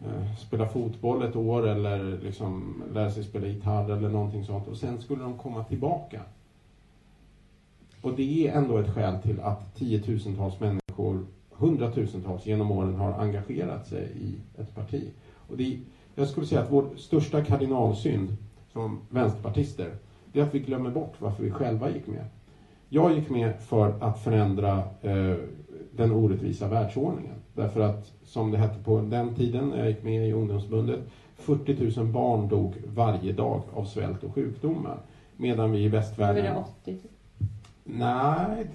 Eh, spela fotboll ett år eller liksom lära sig spela gitarr eller någonting sånt och sen skulle de komma tillbaka. Och det är ändå ett skäl till att tiotusentals människor, hundratusentals genom åren har engagerat sig i ett parti. Och det är, jag skulle säga att vår största kardinalsynd som vänsterpartister, det är att vi glömmer bort varför vi själva gick med. Jag gick med för att förändra eh, den orättvisa världsordningen. Därför att, som det hette på den tiden när jag gick med i ungdomsbundet, 40 000 barn dog varje dag av svält och sjukdomar. Medan vi i västvärlden... Är det 80 Nej,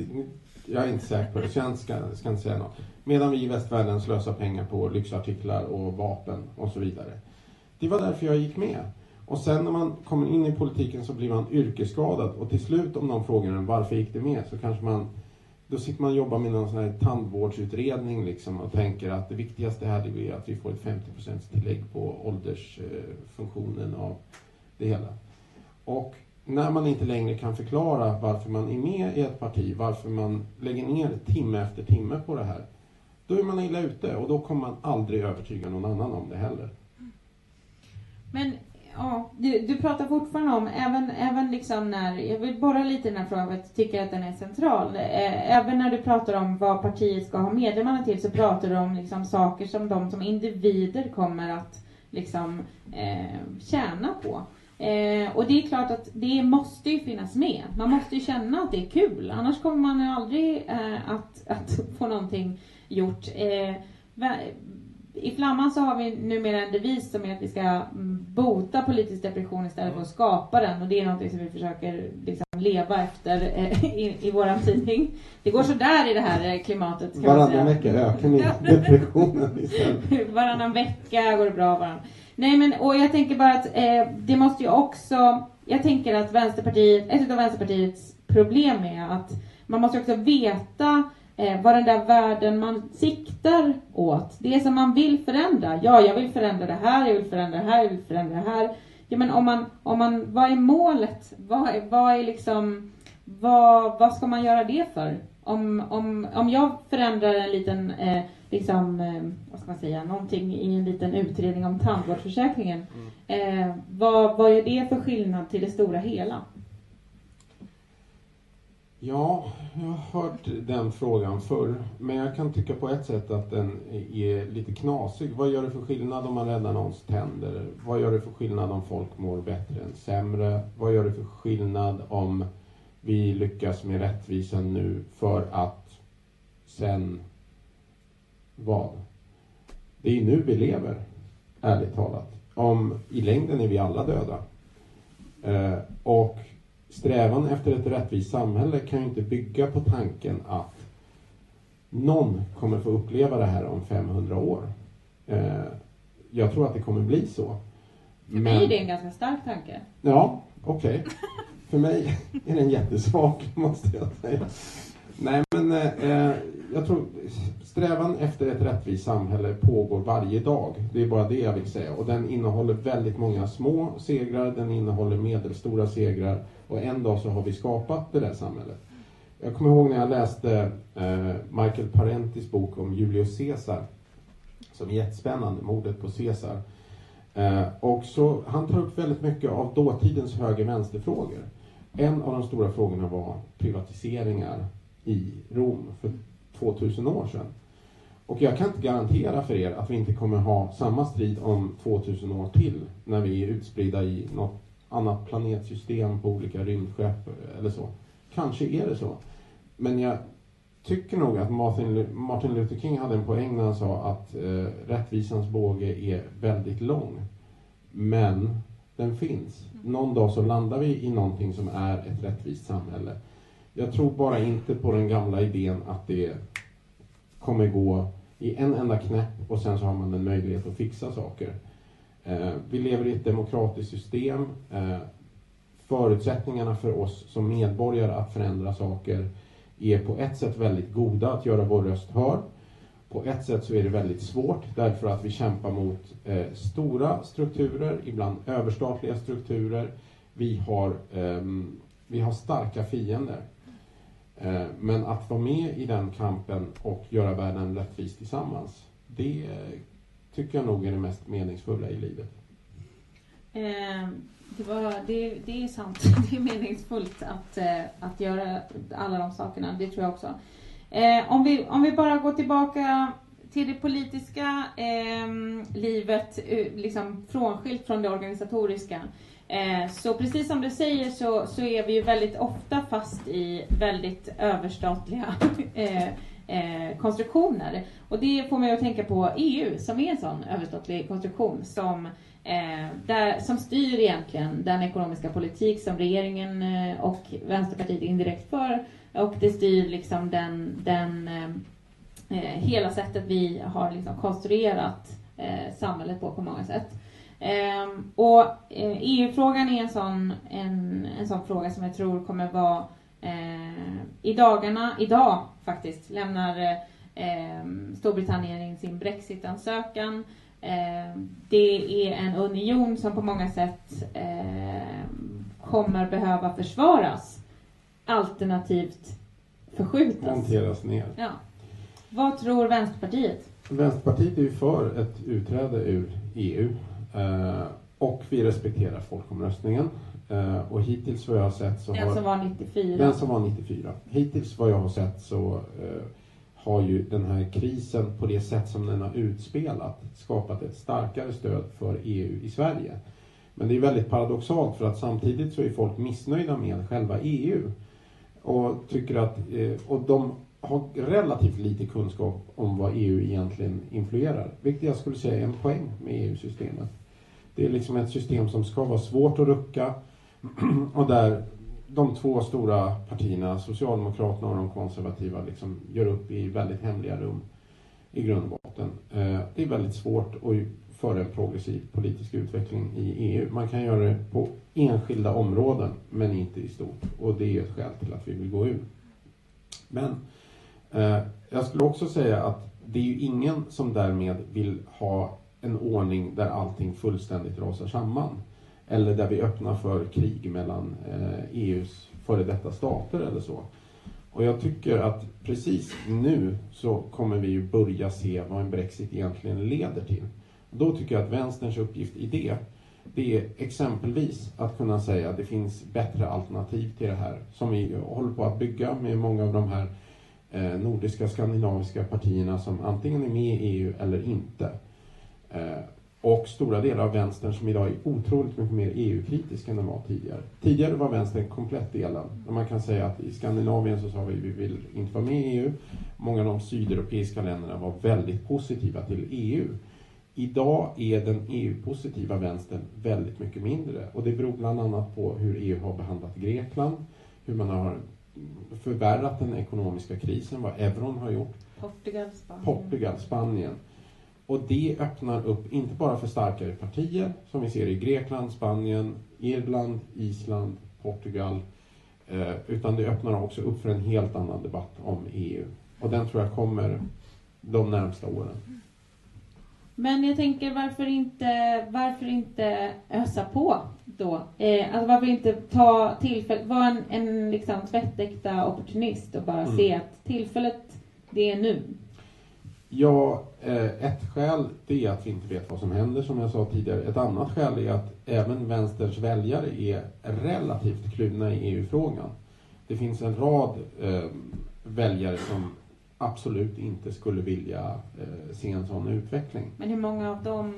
Jag är inte säker på det, så jag ska, ska inte säga något. Medan vi i västvärlden slösar pengar på lyxartiklar och vapen och så vidare. Det var därför jag gick med. Och sen när man kommer in i politiken så blir man yrkesskadad och till slut om någon frågar en varför gick du med så kanske man då sitter man och jobbar med någon sån här tandvårdsutredning liksom och tänker att det viktigaste här är att vi får ett 50% tillägg på åldersfunktionen av det hela. Och när man inte längre kan förklara varför man är med i ett parti, varför man lägger ner timme efter timme på det här, då är man illa ute och då kommer man aldrig övertyga någon annan om det heller. Men ja, du, du pratar fortfarande om, även, även liksom när, jag vill borra lite i den här frågan för jag tycker att den är central. Eh, även när du pratar om vad partiet ska ha medlemmarna till så pratar du om liksom saker som de som individer kommer att liksom eh, tjäna på. Eh, och det är klart att det måste ju finnas med. Man måste ju känna att det är kul, annars kommer man ju aldrig eh, att, att få någonting gjort. Eh, i Flamman så har vi numera en devis som är att vi ska mm, bota politisk depression istället för att skapa den och det är något som vi försöker liksom leva efter eh, i, i våran tidning. Det går sådär i det här eh, klimatet. Varannan vecka ökar ni depressionen istället. varannan vecka går det bra. Varann. Nej men och jag tänker bara att eh, det måste ju också, jag tänker att Vänsterpartiet, ett av Vänsterpartiets problem är att man måste också veta eh, vad den där världen man siktar åt, det som man vill förändra. Ja, jag vill förändra det här, jag vill förändra det här, jag vill förändra det här. Ja, men om man, om man, vad är målet? Vad, vad är liksom, vad, vad ska man göra det för? Om, om, om jag förändrar en liten, eh, liksom, eh, vad ska man säga, någonting i en liten utredning om tandvårdsförsäkringen. Mm. Eh, vad, vad är det för skillnad till det stora hela? Ja, jag har hört den frågan förr. Men jag kan tycka på ett sätt att den är lite knasig. Vad gör det för skillnad om man räddar någons tänder? Vad gör det för skillnad om folk mår bättre än sämre? Vad gör det för skillnad om vi lyckas med rättvisan nu för att sen vad? Det är ju nu vi lever, ärligt talat. Om, I längden är vi alla döda. Eh, och strävan efter ett rättvist samhälle kan ju inte bygga på tanken att någon kommer få uppleva det här om 500 år. Eh, jag tror att det kommer bli så. För Men... mig är det en ganska stark tanke. Ja, okej. Okay. För mig är den jättesvag, måste jag säga. Nej, men eh, jag tror strävan efter ett rättvist samhälle pågår varje dag. Det är bara det jag vill säga. Och den innehåller väldigt många små segrar, den innehåller medelstora segrar och en dag så har vi skapat det där samhället. Jag kommer ihåg när jag läste eh, Michael Parentis bok om Julius Caesar, som är jättespännande, mordet på Caesar. Eh, och så, han tar upp väldigt mycket av dåtidens höger-vänster-frågor. En av de stora frågorna var privatiseringar i Rom för 2000 år sedan. Och jag kan inte garantera för er att vi inte kommer ha samma strid om 2000 år till när vi är utspridda i något annat planetsystem på olika rymdskepp eller så. Kanske är det så. Men jag tycker nog att Martin, Luther King hade en poäng när han sa att eh, rättvisans båge är väldigt lång. Men den finns. Någon dag så landar vi i någonting som är ett rättvist samhälle. Jag tror bara inte på den gamla idén att det kommer gå i en enda knäpp och sen så har man en möjlighet att fixa saker. Eh, vi lever i ett demokratiskt system. Eh, förutsättningarna för oss som medborgare att förändra saker är på ett sätt väldigt goda, att göra vår röst hörd. På ett sätt så är det väldigt svårt därför att vi kämpar mot eh, stora strukturer, ibland överstatliga strukturer. Vi har, eh, vi har starka fiender. Eh, men att vara med i den kampen och göra världen rättvis tillsammans, det tycker jag nog är det mest meningsfulla i livet. Eh, det, var, det, det är sant. Det är meningsfullt att, eh, att göra alla de sakerna. Det tror jag också. Om, vi, om vi bara går tillbaka till det politiska livet, liksom frånskilt från det organisatoriska. Eh, så precis som du säger så, så är vi ju väldigt ofta fast i väldigt överstatliga eh, eh, konstruktioner. Och det får mig att tänka på EU som är en sån överstatlig konstruktion som, eh, där, som styr egentligen den ekonomiska politik som regeringen eh, och Vänsterpartiet indirekt för och det styr liksom den, den eh, hela sättet vi har liksom konstruerat samhället på på många sätt. Eh, och EU-frågan är en sån, en, en sån fråga som jag tror kommer vara i dagarna, idag faktiskt, lämnar Storbritannien in sin Brexit-ansökan. Det är en union som på många sätt kommer behöva försvaras alternativt förskjutas. Monteras ner. Ja. Vad tror Vänsterpartiet? Vänsterpartiet är ju för ett utträde ur EU eh, och vi respekterar folkomröstningen. Eh, och hittills vad jag har sett så den har... som var 94. Den som var 94. Hittills vad jag har sett så eh, har ju den här krisen på det sätt som den har utspelat skapat ett starkare stöd för EU i Sverige. Men det är väldigt paradoxalt för att samtidigt så är folk missnöjda med själva EU. Och tycker att, eh, och de har relativt lite kunskap om vad EU egentligen influerar. Vilket jag skulle säga är en poäng med EU-systemet. Det är liksom ett system som ska vara svårt att rucka och där de två stora partierna, Socialdemokraterna och de konservativa, liksom gör upp i väldigt hemliga rum i grund och botten. Eh, det är väldigt svårt att föra en progressiv politisk utveckling i EU. Man kan göra det på enskilda områden, men inte i stort. Och det är ett skäl till att vi vill gå ur. Men eh, jag skulle också säga att det är ju ingen som därmed vill ha en ordning där allting fullständigt rasar samman. Eller där vi öppnar för krig mellan eh, e EUs före detta stater eller så. Och jag tycker att precis nu så kommer vi ju börja se vad en Brexit egentligen leder till. Då tycker jag att vänsterns uppgift i det, det är exempelvis att kunna säga att det finns bättre alternativ till det här som vi håller på att bygga med många av de här eh, nordiska, skandinaviska partierna som antingen är med i EU eller inte. Eh, och stora delar av vänstern som idag är otroligt mycket mer EU-kritisk än de var tidigare. Tidigare var vänstern komplett delad. Man kan säga att i Skandinavien så sa vi att vi vill inte vara med i EU. Många av de sydeuropeiska länderna var väldigt positiva till EU. Idag är den EU-positiva vänstern väldigt mycket mindre och det beror bland annat på hur EU har behandlat Grekland, hur man har förvärrat den ekonomiska krisen, vad euron har gjort. Portugal, Spanien. Portugal, Spanien. Och det öppnar upp, inte bara för starkare partier, som vi ser i Grekland, Spanien, Irland, Island, Portugal, eh, utan det öppnar också upp för en helt annan debatt om EU. Och den tror jag kommer de närmsta åren. Men jag tänker varför inte, varför inte ösa på då? Eh, alltså varför inte ta tillfället, vara en, en liksom tvättäkta opportunist och bara mm. se att tillfället, det är nu. Ja, eh, ett skäl det är att vi inte vet vad som händer som jag sa tidigare. Ett annat skäl är att även vänsterns väljare är relativt kluvna i EU-frågan. Det finns en rad eh, väljare som absolut inte skulle vilja eh, se en sån utveckling. Men hur många av dem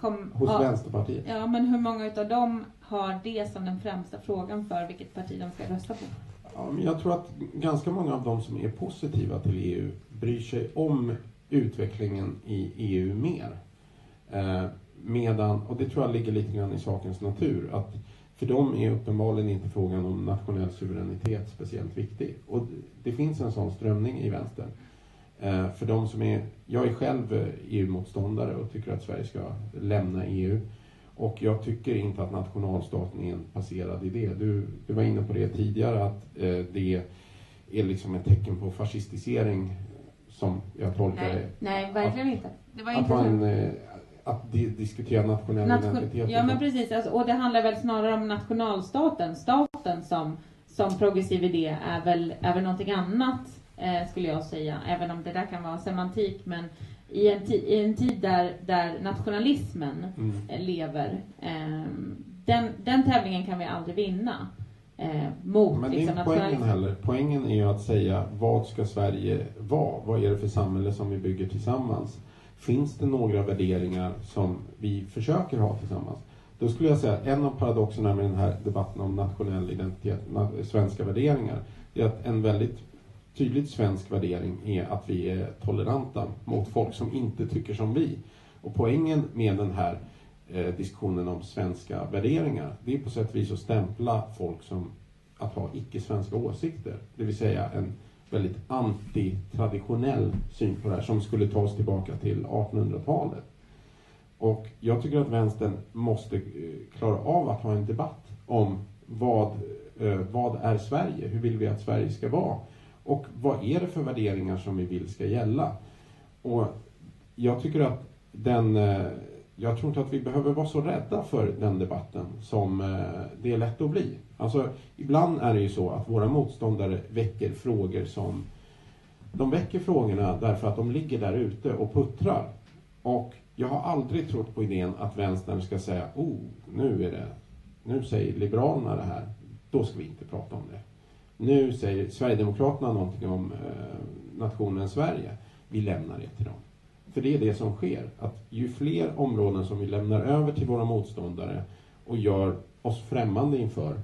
kom, Hos ja, Vänsterpartiet? Ja, men hur många av dem har det som den främsta frågan för vilket parti de ska rösta på? Ja, men jag tror att ganska många av dem som är positiva till EU bryr sig om utvecklingen i EU mer. Eh, medan, och det tror jag ligger lite grann i sakens natur, att för dem är uppenbarligen inte frågan om nationell suveränitet speciellt viktig. Och det finns en sån strömning i vänstern. Eh, för de som är, jag är själv eh, e EU-motståndare och tycker att Sverige ska lämna EU. Och jag tycker inte att nationalstaten är en passerad idé. Du, du var inne på det tidigare att eh, det är liksom ett tecken på fascistisering som jag tolkar det. Nej, verkligen att, inte. Det var inte att man, eh, att di diskutera nationell Nation identitet. Ja, men precis. Alltså, och det handlar väl snarare om nationalstaten. Staten som, som progressiv idé är väl, är väl någonting annat, eh, skulle jag säga. Även om det där kan vara semantik. Men i en, i en tid där, där nationalismen mm. Lever, eh, den, den tävlingen kan vi aldrig vinna. Eh, mot Men liksom, poängen heller. Poängen är ju att säga vad ska Sverige vara? Vad är det för samhälle som vi bygger tillsammans? Finns det några värderingar som vi försöker ha tillsammans? Då skulle jag säga att en av paradoxerna med den här debatten om nationell identitet, svenska värderingar, är att en väldigt tydligt svensk värdering är att vi är toleranta mot folk som inte tycker som vi. Och poängen med den här eh, diskussionen om svenska värderingar, det är på sätt och vis att stämpla folk som att ha icke-svenska åsikter. Det vill säga en väldigt antitraditionell syn på det här som skulle ta oss tillbaka till 1800-talet. Och jag tycker att vänstern måste eh, klara av att ha en debatt om vad, eh, vad är Sverige? Hur vill vi att Sverige ska vara? Och vad är det för värderingar som vi vill ska gälla? Och jag tycker att den eh, jag tror inte att vi behöver vara så rädda för den debatten som eh, det är lätt att bli. Alltså, ibland är det ju så att våra motståndare väcker frågor som... De väcker frågorna därför att de ligger där ute och puttrar. Och jag har aldrig trott på idén att vänstern ska säga oh, nu är det... Nu säger Liberalerna det här. Då ska vi inte prata om det. Nu säger Sverigedemokraterna någonting om eh, nationen Sverige. Vi lämnar det till dem. För det är det som sker. Att ju fler områden som vi lämnar över till våra motståndare och gör oss främmande inför.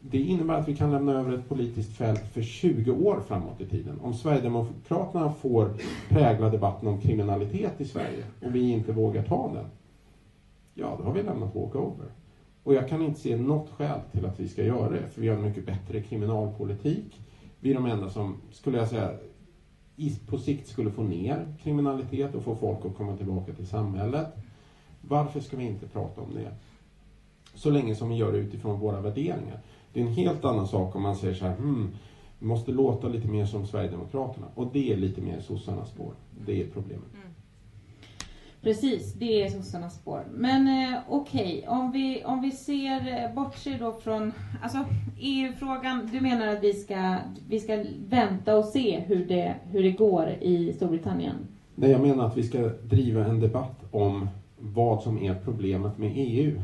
Det innebär att vi kan lämna över ett politiskt fält för 20 år framåt i tiden. Om Sverigedemokraterna får prägla debatten om kriminalitet i Sverige och vi inte vågar ta den. Ja, då har vi lämnat walkover. Och jag kan inte se något skäl till att vi ska göra det. För vi har en mycket bättre kriminalpolitik. Vi är de enda som, skulle jag säga, på sikt skulle få ner kriminalitet och få folk att komma tillbaka till samhället. Varför ska vi inte prata om det? Så länge som vi gör det utifrån våra värderingar. Det är en helt annan sak om man säger så här, hmm, vi måste låta lite mer som Sverigedemokraterna. Och det är lite mer sossarnas spår. Det är problemet. Mm. Precis, det är sossarnas spår. Men eh, okej, okay. om, vi, om vi ser, eh, bortser då från, alltså EU-frågan, du menar att vi ska, vi ska vänta och se hur det, hur det går i Storbritannien? Nej, jag menar att vi ska driva en debatt om vad som är problemet med EU.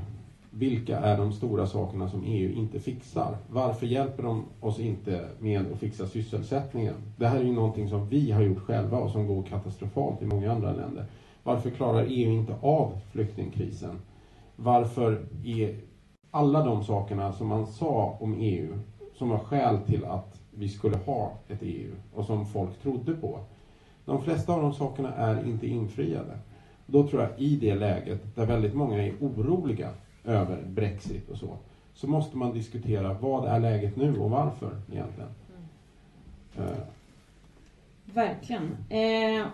Vilka är de stora sakerna som EU inte fixar? Varför hjälper de oss inte med att fixa sysselsättningen? Det här är ju någonting som vi har gjort själva och som går katastrofalt i många andra länder. Varför klarar EU inte av flyktingkrisen? Varför är alla de sakerna som man sa om EU, som var skäl till att vi skulle ha ett EU och som folk trodde på. De flesta av de sakerna är inte infriade. Då tror jag i det läget, där väldigt många är oroliga över Brexit och så, så måste man diskutera vad är läget nu och varför egentligen. Mm. Uh. Verkligen. Eh,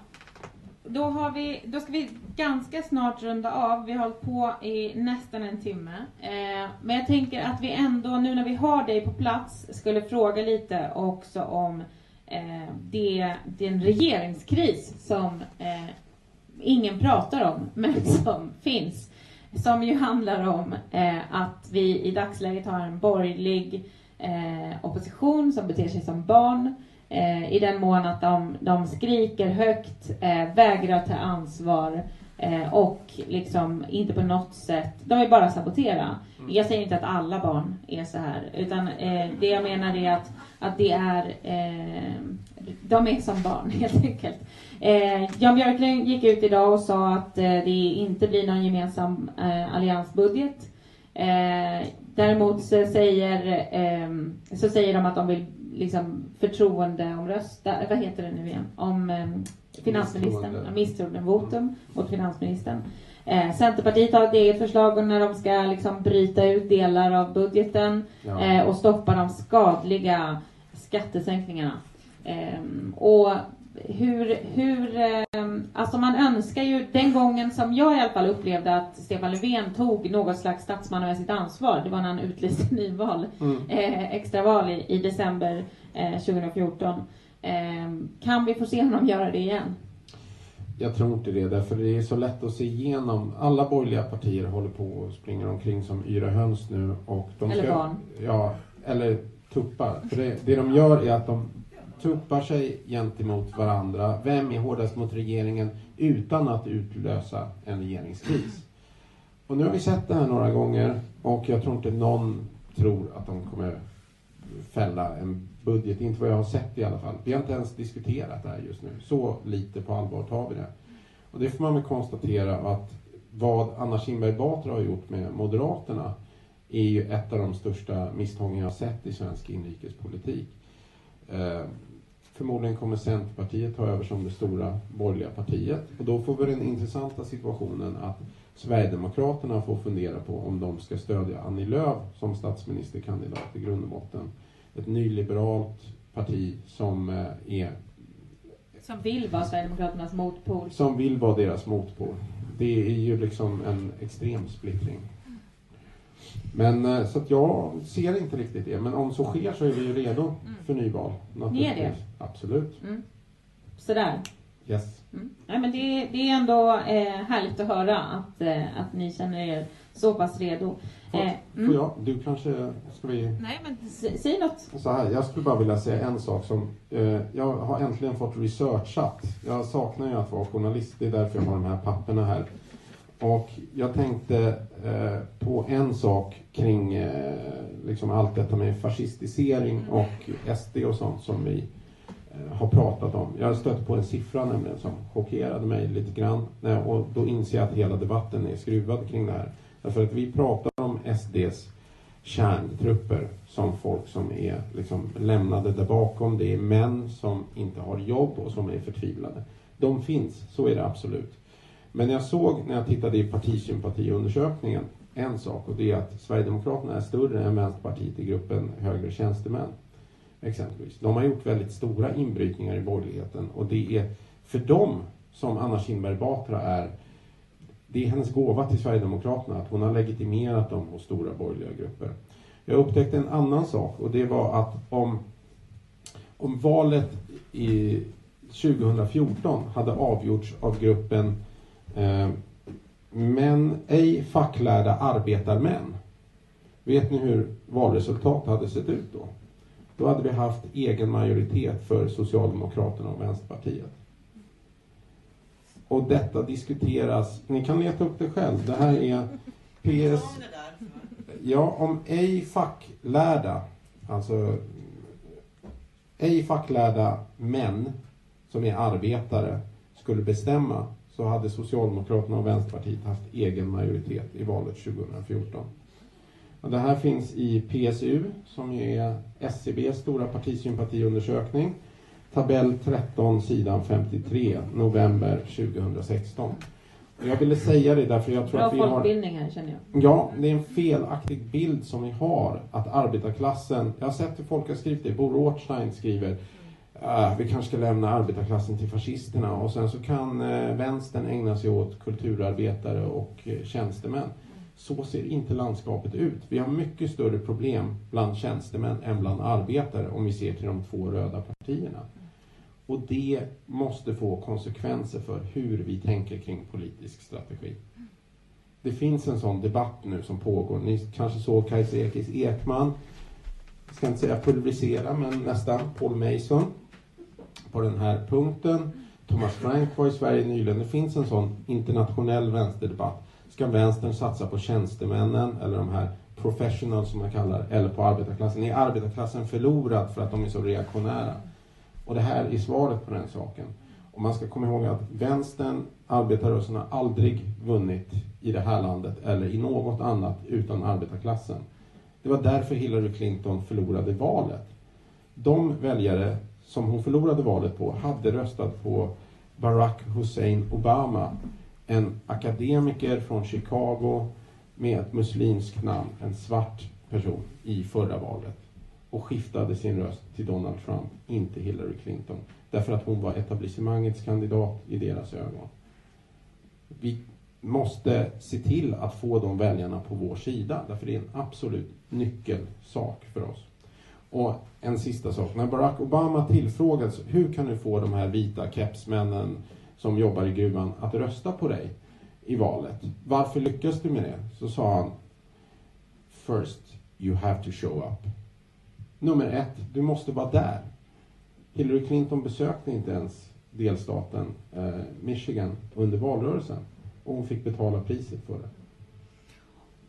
då, har vi, då ska vi ganska snart runda av. Vi har hållit på i nästan en timme. Eh, men jag tänker att vi ändå, nu när vi har dig på plats, skulle fråga lite också om eh, det, den regeringskris som eh, ingen pratar om, men som finns. Som ju handlar om eh, att vi i dagsläget har en borgerlig eh, opposition som beter sig som barn eh, i den mån att de, de skriker högt, eh, vägrar ta ansvar eh, och liksom inte på något sätt, de vill bara sabotera. Mm. Jag säger inte att alla barn är så här, utan eh, det jag menar är att, att det är, eh, de är som barn helt enkelt. Eh, Jan Björklund gick ut idag och sa att det inte blir någon gemensam alliansbudget. Däremot så säger, så säger de att de vill liksom förtroendeomrösta, vad heter det nu igen, om eh, finansministern, misstroendevotum mot finansministern. Eh, Centerpartiet har ett eget förslag när de ska liksom bryta ut delar av budgeten ja. eh, och stoppa de skadliga skattesänkningarna. Eh, och hur, hur, eh, alltså man önskar ju, den gången som jag i alla fall upplevde att Stefan Löfven tog något slags statsmannamässigt ansvar, det var när han utlyste nyval, mm. eh, extraval i, i december eh, 2014. Eh, kan vi få se honom göra det igen? Jag tror inte det, därför det är så lätt att se igenom. Alla borgerliga partier håller på och springer omkring som yra höns nu. Och de eller ska, barn. Ja, eller tuppar. För det, det de gör är att de tuppar sig gentemot varandra. Vem är hårdast mot regeringen utan att utlösa en regeringskris? Och nu har vi sett det här några gånger och jag tror inte någon tror att de kommer fälla en budget. Inte vad jag har sett i alla fall. Vi har inte ens diskuterat det här just nu. Så lite på allvar tar vi det. Och det får man väl konstatera att vad Anna Kinberg Batra har gjort med Moderaterna är ju ett av de största misstagen jag har sett i svensk inrikespolitik. Eh, Förmodligen kommer Centerpartiet ta över som det stora borgerliga partiet. Och då får vi den intressanta situationen att Sverigedemokraterna får fundera på om de ska stödja Annie Lööf som statsministerkandidat i grund och botten. Ett nyliberalt parti som eh, är som vill vara Sverigedemokraternas motpol. Som vill vara deras motpol. Det är ju liksom en extrem splittring. Men eh, så att jag ser inte riktigt det. Men om så sker så är vi ju redo mm. för nyval. Ni är det? Absolut. Mm. Sådär. Yes. Mm. Nej, men det, det är ändå eh, härligt att höra att, eh, att ni känner er så pass redo. Får, eh, mm. får jag? Du kanske, ska vi... Nej, men säg något. Så här, jag skulle bara vilja säga en sak som, eh, jag har äntligen fått researchat. Jag saknar ju att vara journalist, det är därför jag har de här papperna här. Och jag tänkte eh, på en sak kring eh, liksom allt detta med fascistisering mm. och SD och sånt som vi Eh, har pratat om. Jag har stött på en siffra nämligen som chockerade mig lite grann. Och då inser jag att hela debatten är skruvad kring det här. Därför att vi pratar om SDs kärntrupper som folk som är liksom lämnade där bakom. Det är män som inte har jobb och som är förtvivlade. De finns, så är det absolut. Men jag såg när jag tittade i partisympatiundersökningen en sak och det är att Sverigedemokraterna är större än Vänsterpartiet i gruppen högre tjänstemän exempelvis. De har gjort väldigt stora inbrytningar i borgerligheten och det är för dem som Anna Kinberg Batra är det är hennes gåva till Sverigedemokraterna att hon har legitimerat dem hos stora borgerliga grupper. Jag upptäckte en annan sak och det var att om, om valet i 2014 hade avgjorts av gruppen eh, män, ej facklärda arbetarmän. Vet ni hur valresultatet hade sett ut då? Då hade vi haft egen majoritet för Socialdemokraterna och Vänsterpartiet. Och detta diskuteras, ni kan leta upp det själv, det här är PS... Ja, om ej facklärda, alltså ej facklärda män som är arbetare skulle bestämma så hade Socialdemokraterna och Vänsterpartiet haft egen majoritet i valet 2014. Det här finns i PSU, som är SCBs stora partisympatiundersökning. Tabell 13, sidan 53, november 2016. Jag ville säga det därför jag tror Bra att vi har... folkbildning här känner jag. Ja, det är en felaktig bild som vi har. Att arbetarklassen, jag har sett hur folk har skrivit det. Bo Rothstein skriver Uh, vi kanske ska lämna arbetarklassen till fascisterna och sen så kan uh, vänstern ägna sig åt kulturarbetare och uh, tjänstemän. Så ser inte landskapet ut. Vi har mycket större problem bland tjänstemän än bland arbetare om vi ser till de två röda partierna. Och det måste få konsekvenser för hur vi tänker kring politisk strategi. Det finns en sån debatt nu som pågår. Ni kanske såg Kajsa Ekis Ekman, jag ska inte säga pulverisera, men nästan, Paul Mason på den här punkten. Thomas Frank var i Sverige nyligen. Det finns en sån internationell vänsterdebatt Ska vänstern satsa på tjänstemännen eller de här professionals som man kallar eller på arbetarklassen? Är arbetarklassen förlorad för att de är så reaktionära? Och det här är svaret på den saken. Och man ska komma ihåg att vänstern, arbetarrörelsen har aldrig vunnit i det här landet eller i något annat utan arbetarklassen. Det var därför Hillary Clinton förlorade valet. De väljare som hon förlorade valet på hade röstat på Barack Hussein Obama en akademiker från Chicago med ett muslimskt namn, en svart person, i förra valet och skiftade sin röst till Donald Trump, inte Hillary Clinton. Därför att hon var etablissemangets kandidat i deras ögon. Vi måste se till att få de väljarna på vår sida, därför det är en absolut nyckelsak för oss. Och en sista sak, när Barack Obama tillfrågades, hur kan du få de här vita kepsmännen som jobbar i gruvan att rösta på dig i valet. Varför lyckas du med det? Så sa han First, you have to show up. Nummer ett, du måste vara där. Hillary Clinton besökte inte ens delstaten eh, Michigan under valrörelsen och hon fick betala priset för det.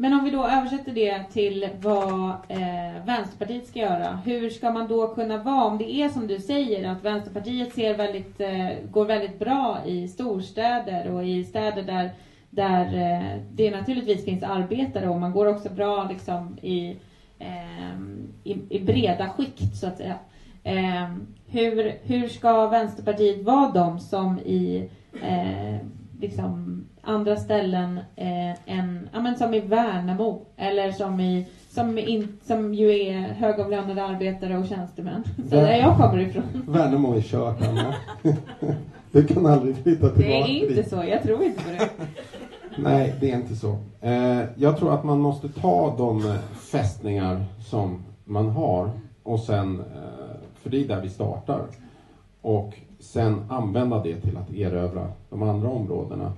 Men om vi då översätter det till vad eh, Vänsterpartiet ska göra. Hur ska man då kunna vara, om det är som du säger, att Vänsterpartiet ser väldigt, eh, går väldigt bra i storstäder och i städer där, där eh, det naturligtvis finns arbetare och man går också bra liksom i, eh, i, i, breda skikt så att säga. Eh, hur, hur ska Vänsterpartiet vara de som i eh, liksom andra ställen eh, än, ja men som i Värnamo eller som i som, in, som ju är högavlönade arbetare och tjänstemän. Så där jag kommer ifrån. Värnamo är kört, Anna. Du kan aldrig flytta tillbaka Det är inte så, jag tror inte på det. Nej, det är inte så. Eh, jag tror att man måste ta de fästningar som man har och sen, eh, för det är där vi startar, och sen använda det till att erövra de andra områdena.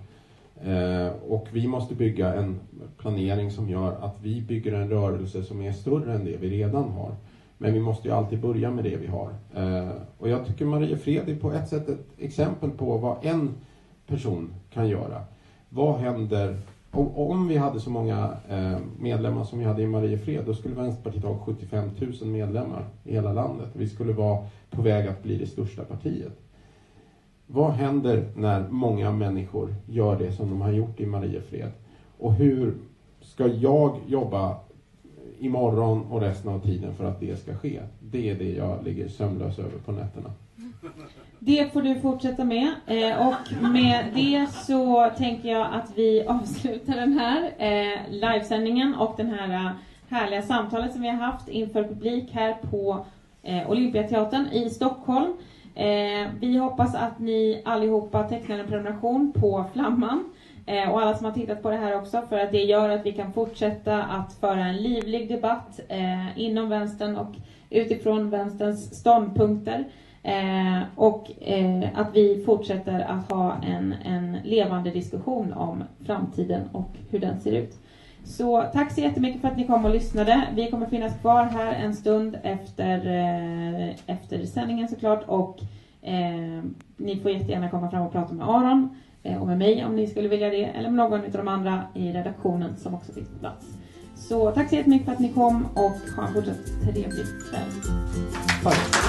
Eh, och vi måste bygga en planering som gör att vi bygger en rörelse som är större än det vi redan har. Men vi måste ju alltid börja med det vi har. Eh, och jag tycker Mariefred är på ett sätt ett exempel på vad en person kan göra. Vad händer om, om vi hade så många eh, medlemmar som vi hade i Mariefred, då skulle Vänsterpartiet ha 75 000 medlemmar i hela landet. Vi skulle vara på väg att bli det största partiet. Vad händer när många människor gör det som de har gjort i Mariefred? Och hur ska jag jobba imorgon och resten av tiden för att det ska ske? Det är det jag ligger sömnlös över på nätterna. Det får du fortsätta med. Eh, och med det så tänker jag att vi avslutar den här eh, livesändningen och den här eh, härliga samtalet som vi har haft inför publik här på eh, Olympiateatern i Stockholm. Eh, vi hoppas att ni allihopa tecknar en prenumeration på Flamman eh, och alla som har tittat på det här också för att det gör att vi kan fortsätta att föra en livlig debatt eh, inom vänstern och utifrån vänsterns ståndpunkter. Eh, och eh, att vi fortsätter att ha en, en levande diskussion om framtiden och hur den ser ut. Så tack så jättemycket för att ni kom och lyssnade. Vi kommer finnas kvar här en stund efter, eh, efter sändningen såklart och eh, ni får jättegärna komma fram och prata med Aron eh, och med mig om ni skulle vilja det eller med någon av de andra i redaktionen som också finns på plats. Så tack så jättemycket för att ni kom och ha en fortsatt trevlig kväll. Tack.